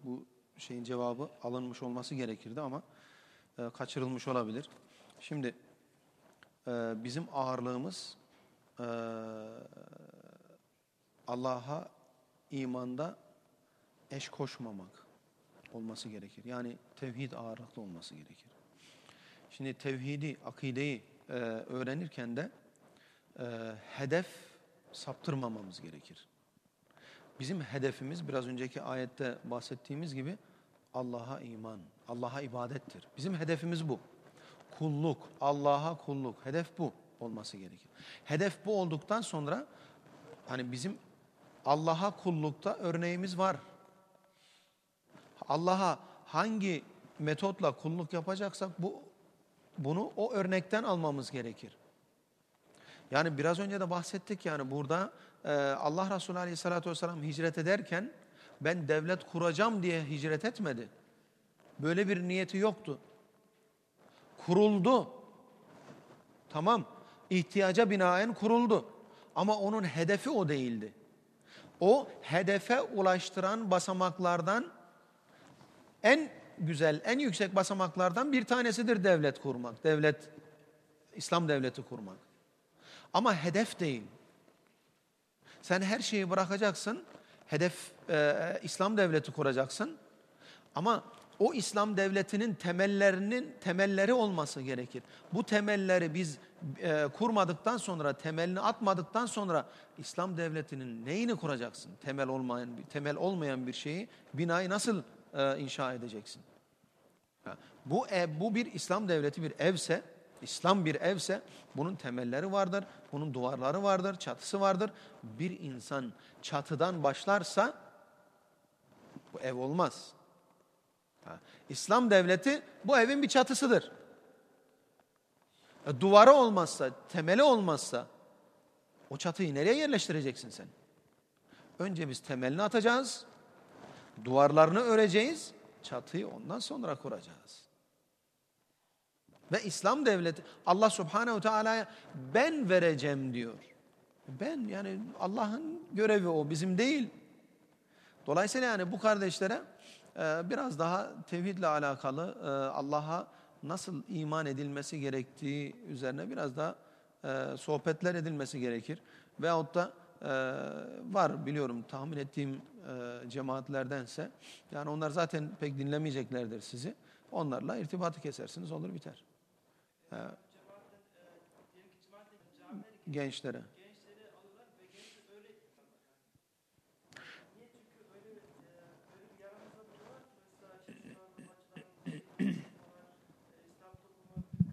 bu şeyin cevabı alınmış olması gerekirdi ama e, kaçırılmış olabilir. Şimdi e, bizim ağırlığımız e, Allah'a imanda eş koşmamak olması gerekir. Yani tevhid ağırlıklı olması gerekir. Şimdi tevhidi, akideyi e, öğrenirken de e, hedef saptırmamamız gerekir. Bizim hedefimiz biraz önceki ayette bahsettiğimiz gibi Allah'a iman, Allah'a ibadettir. Bizim hedefimiz bu. Kulluk, Allah'a kulluk. Hedef bu. Olması gerekir. Hedef bu olduktan sonra hani bizim Allah'a kullukta örneğimiz var. Allah'a hangi metotla kulluk yapacaksak bu bunu o örnekten almamız gerekir. Yani biraz önce de bahsettik yani burada e, Allah Resulü Aleyhisselatü Vesselam hicret ederken ben devlet kuracağım diye hicret etmedi. Böyle bir niyeti yoktu. Kuruldu. Tamam. İhtiyaca binaen kuruldu. Ama onun hedefi o değildi. O hedefe ulaştıran basamaklardan en güzel, en yüksek basamaklardan bir tanesidir devlet kurmak. Devlet, İslam devleti kurmak. Ama hedef değil. Sen her şeyi bırakacaksın. Hedef e, İslam devleti kuracaksın. Ama o İslam devletinin temellerinin temelleri olması gerekir. Bu temelleri biz e, kurmadıktan sonra, temelini atmadıktan sonra İslam devletinin neyini kuracaksın? Temel olmayan temel olmayan bir şeyi binayı nasıl e, inşa edeceksin? Bu ev, bu bir İslam devleti bir evse, İslam bir evse bunun temelleri vardır, bunun duvarları vardır, çatısı vardır. Bir insan çatıdan başlarsa bu ev olmaz. Ha. İslam devleti bu evin bir çatısıdır. E, duvarı olmazsa, temeli olmazsa o çatıyı nereye yerleştireceksin sen? Önce biz temelini atacağız, duvarlarını öreceğiz, çatıyı ondan sonra kuracağız. Ve İslam devleti Allah Subhanehu Teala'ya ben vereceğim diyor. Ben yani Allah'ın görevi o bizim değil. Dolayısıyla yani bu kardeşlere biraz daha tevhidle alakalı e, Allah'a nasıl iman edilmesi gerektiği üzerine biraz daha e, sohbetler edilmesi gerekir. Veyahut da var biliyorum tahmin ettiğim cemaatlerdense yani onlar zaten pek dinlemeyeceklerdir sizi. Onlarla irtibatı kesersiniz olur biter. Gençlere.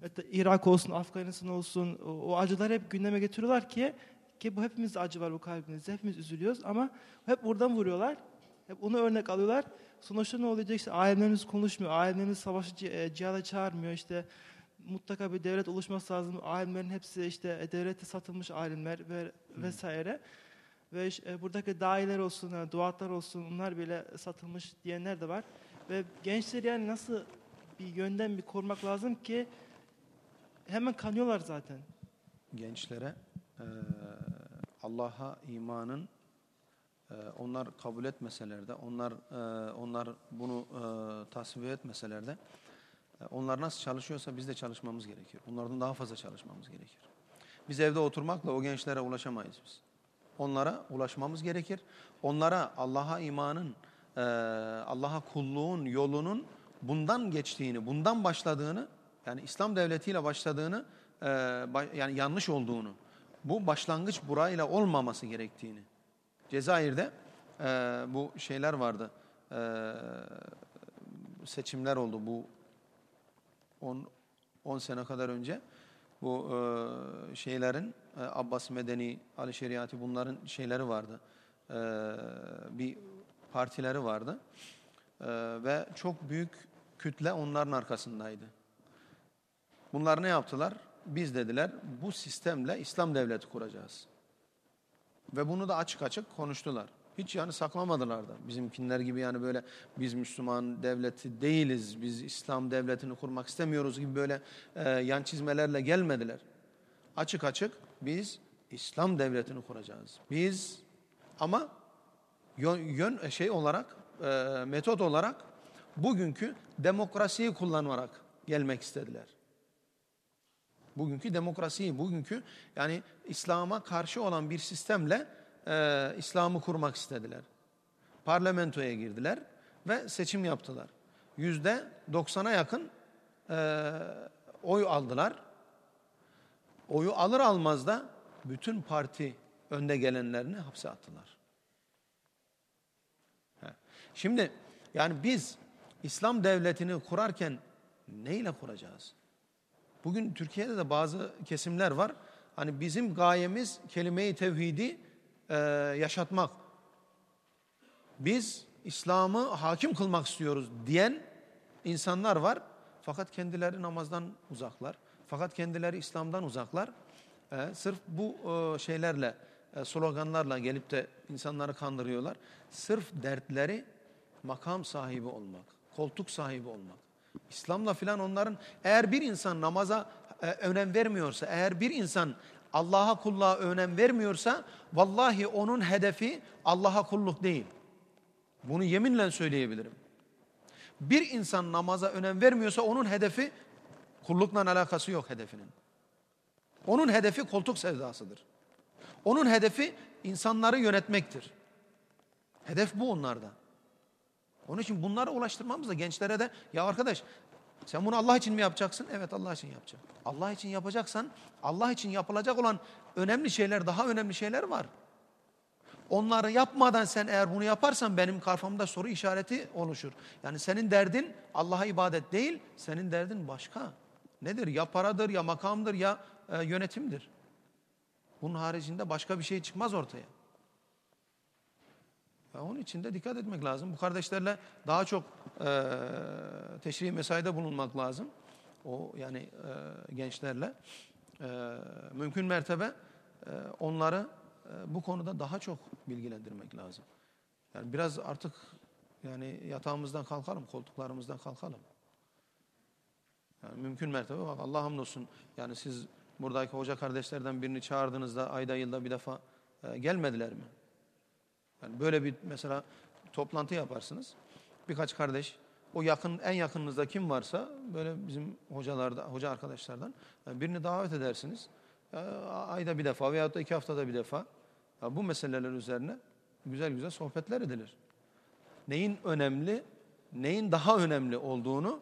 Hatta Irak olsun, Afganistan olsun o, o acılar hep gündeme getiriyorlar ki ki bu hepimiz acı var bu kalbimizde. Hepimiz üzülüyoruz ama hep buradan vuruyorlar. Hep onu örnek alıyorlar. Sonuçta ne olacak? İşte alemlerimiz konuşmuyor. Alemlerimiz savaşı e, cihada çağırmıyor. İşte mutlaka bir devlet oluşması lazım. Alimlerin hepsi işte e, devlete satılmış alimler ve hmm. vesaire. Ve işte, buradaki dahiler olsun, yani duatlar olsun onlar bile satılmış diyenler de var. Ve gençler yani nasıl bir yönden bir korumak lazım ki hemen kanıyorlar zaten. Gençlere e, Allah'a imanın e, onlar kabul etmeseler de, onlar e, onlar bunu e, tasvip etmeseler de e, onlar nasıl çalışıyorsa biz de çalışmamız gerekir. Onlardan daha fazla çalışmamız gerekir. Biz evde oturmakla o gençlere ulaşamayız biz. Onlara ulaşmamız gerekir. Onlara Allah'a imanın, e, Allah'a kulluğun yolunun bundan geçtiğini, bundan başladığını, yani İslam devletiyle başladığını, e, yani yanlış olduğunu, bu başlangıç burayla olmaması gerektiğini. Cezayir'de bu şeyler vardı, seçimler oldu bu 10 10 sene kadar önce bu e, şeylerin e, Abbas Medeni, Ali Şeriati bunların şeyleri vardı. E, bir partileri vardı. E, ve çok büyük kütle onların arkasındaydı. Bunlar ne yaptılar? Biz dediler bu sistemle İslam devleti kuracağız. Ve bunu da açık açık konuştular. Hiç yani saklamadılar da. Bizimkinler gibi yani böyle biz Müslüman devleti değiliz, biz İslam devletini kurmak istemiyoruz gibi böyle e, yan çizmelerle gelmediler. Açık açık biz İslam devletini kuracağız. Biz ama yön, yön şey olarak, e, metot olarak bugünkü demokrasiyi kullanarak gelmek istediler. Bugünkü demokrasiyi, bugünkü yani İslam'a karşı olan bir sistemle e, İslam'ı kurmak istediler. Parlamentoya girdiler ve seçim yaptılar. Yüzde doksana yakın e, oy aldılar. Oyu alır almaz da bütün parti önde gelenlerini hapse attılar. Şimdi yani biz İslam devletini kurarken neyle kuracağız? Bugün Türkiye'de de bazı kesimler var. hani bizim gayemiz kelime-i tevhidi e, yaşatmak. Biz İslam'ı hakim kılmak istiyoruz diyen insanlar var. Fakat kendileri namazdan uzaklar. Fakat kendileri İslam'dan uzaklar. E, sırf bu e, şeylerle, e, sloganlarla gelip de insanları kandırıyorlar. Sırf dertleri makam sahibi olmak, koltuk sahibi olmak. İslam'la filan onların eğer bir insan namaza e, önem vermiyorsa, eğer bir insan Allah'a kulluğa önem vermiyorsa vallahi onun hedefi Allah'a kulluk değil. Bunu yeminle söyleyebilirim. Bir insan namaza önem vermiyorsa onun hedefi kullukla alakası yok hedefinin. Onun hedefi koltuk sevdasıdır. Onun hedefi insanları yönetmektir. Hedef bu onlarda. Onun için bunlara ulaştırmamız da gençlere de ya arkadaş sen bunu Allah için mi yapacaksın? Evet Allah için yapacağım. Allah için yapacaksan Allah için yapılacak olan önemli şeyler daha önemli şeyler var. Onları yapmadan sen eğer bunu yaparsan benim kafamda soru işareti oluşur. Yani senin derdin Allah'a ibadet değil, senin derdin başka. Nedir? Ya paradır, ya makamdır, ya e, yönetimdir. Bunun haricinde başka bir şey çıkmaz ortaya. Ya onun için de dikkat etmek lazım. Bu kardeşlerle daha çok e, teşri mesaide bulunmak lazım. O yani e, gençlerle. E, mümkün mertebe e, onları e, bu konuda daha çok bilgilendirmek lazım. Yani biraz artık yani yatağımızdan kalkalım, koltuklarımızdan kalkalım. Yani mümkün mertebe bak Allah hamdolsun yani siz buradaki hoca kardeşlerden birini çağırdığınızda ayda yılda bir defa e, gelmediler mi? Yani böyle bir mesela toplantı yaparsınız. Birkaç kardeş o yakın en yakınınızda kim varsa böyle bizim hocalarda hoca arkadaşlardan yani birini davet edersiniz. E, ayda bir defa veyahut da iki haftada bir defa ya bu meseleler üzerine güzel güzel sohbetler edilir. Neyin önemli, neyin daha önemli olduğunu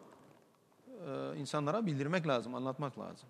e, insanlara bildirmek lazım, anlatmak lazım.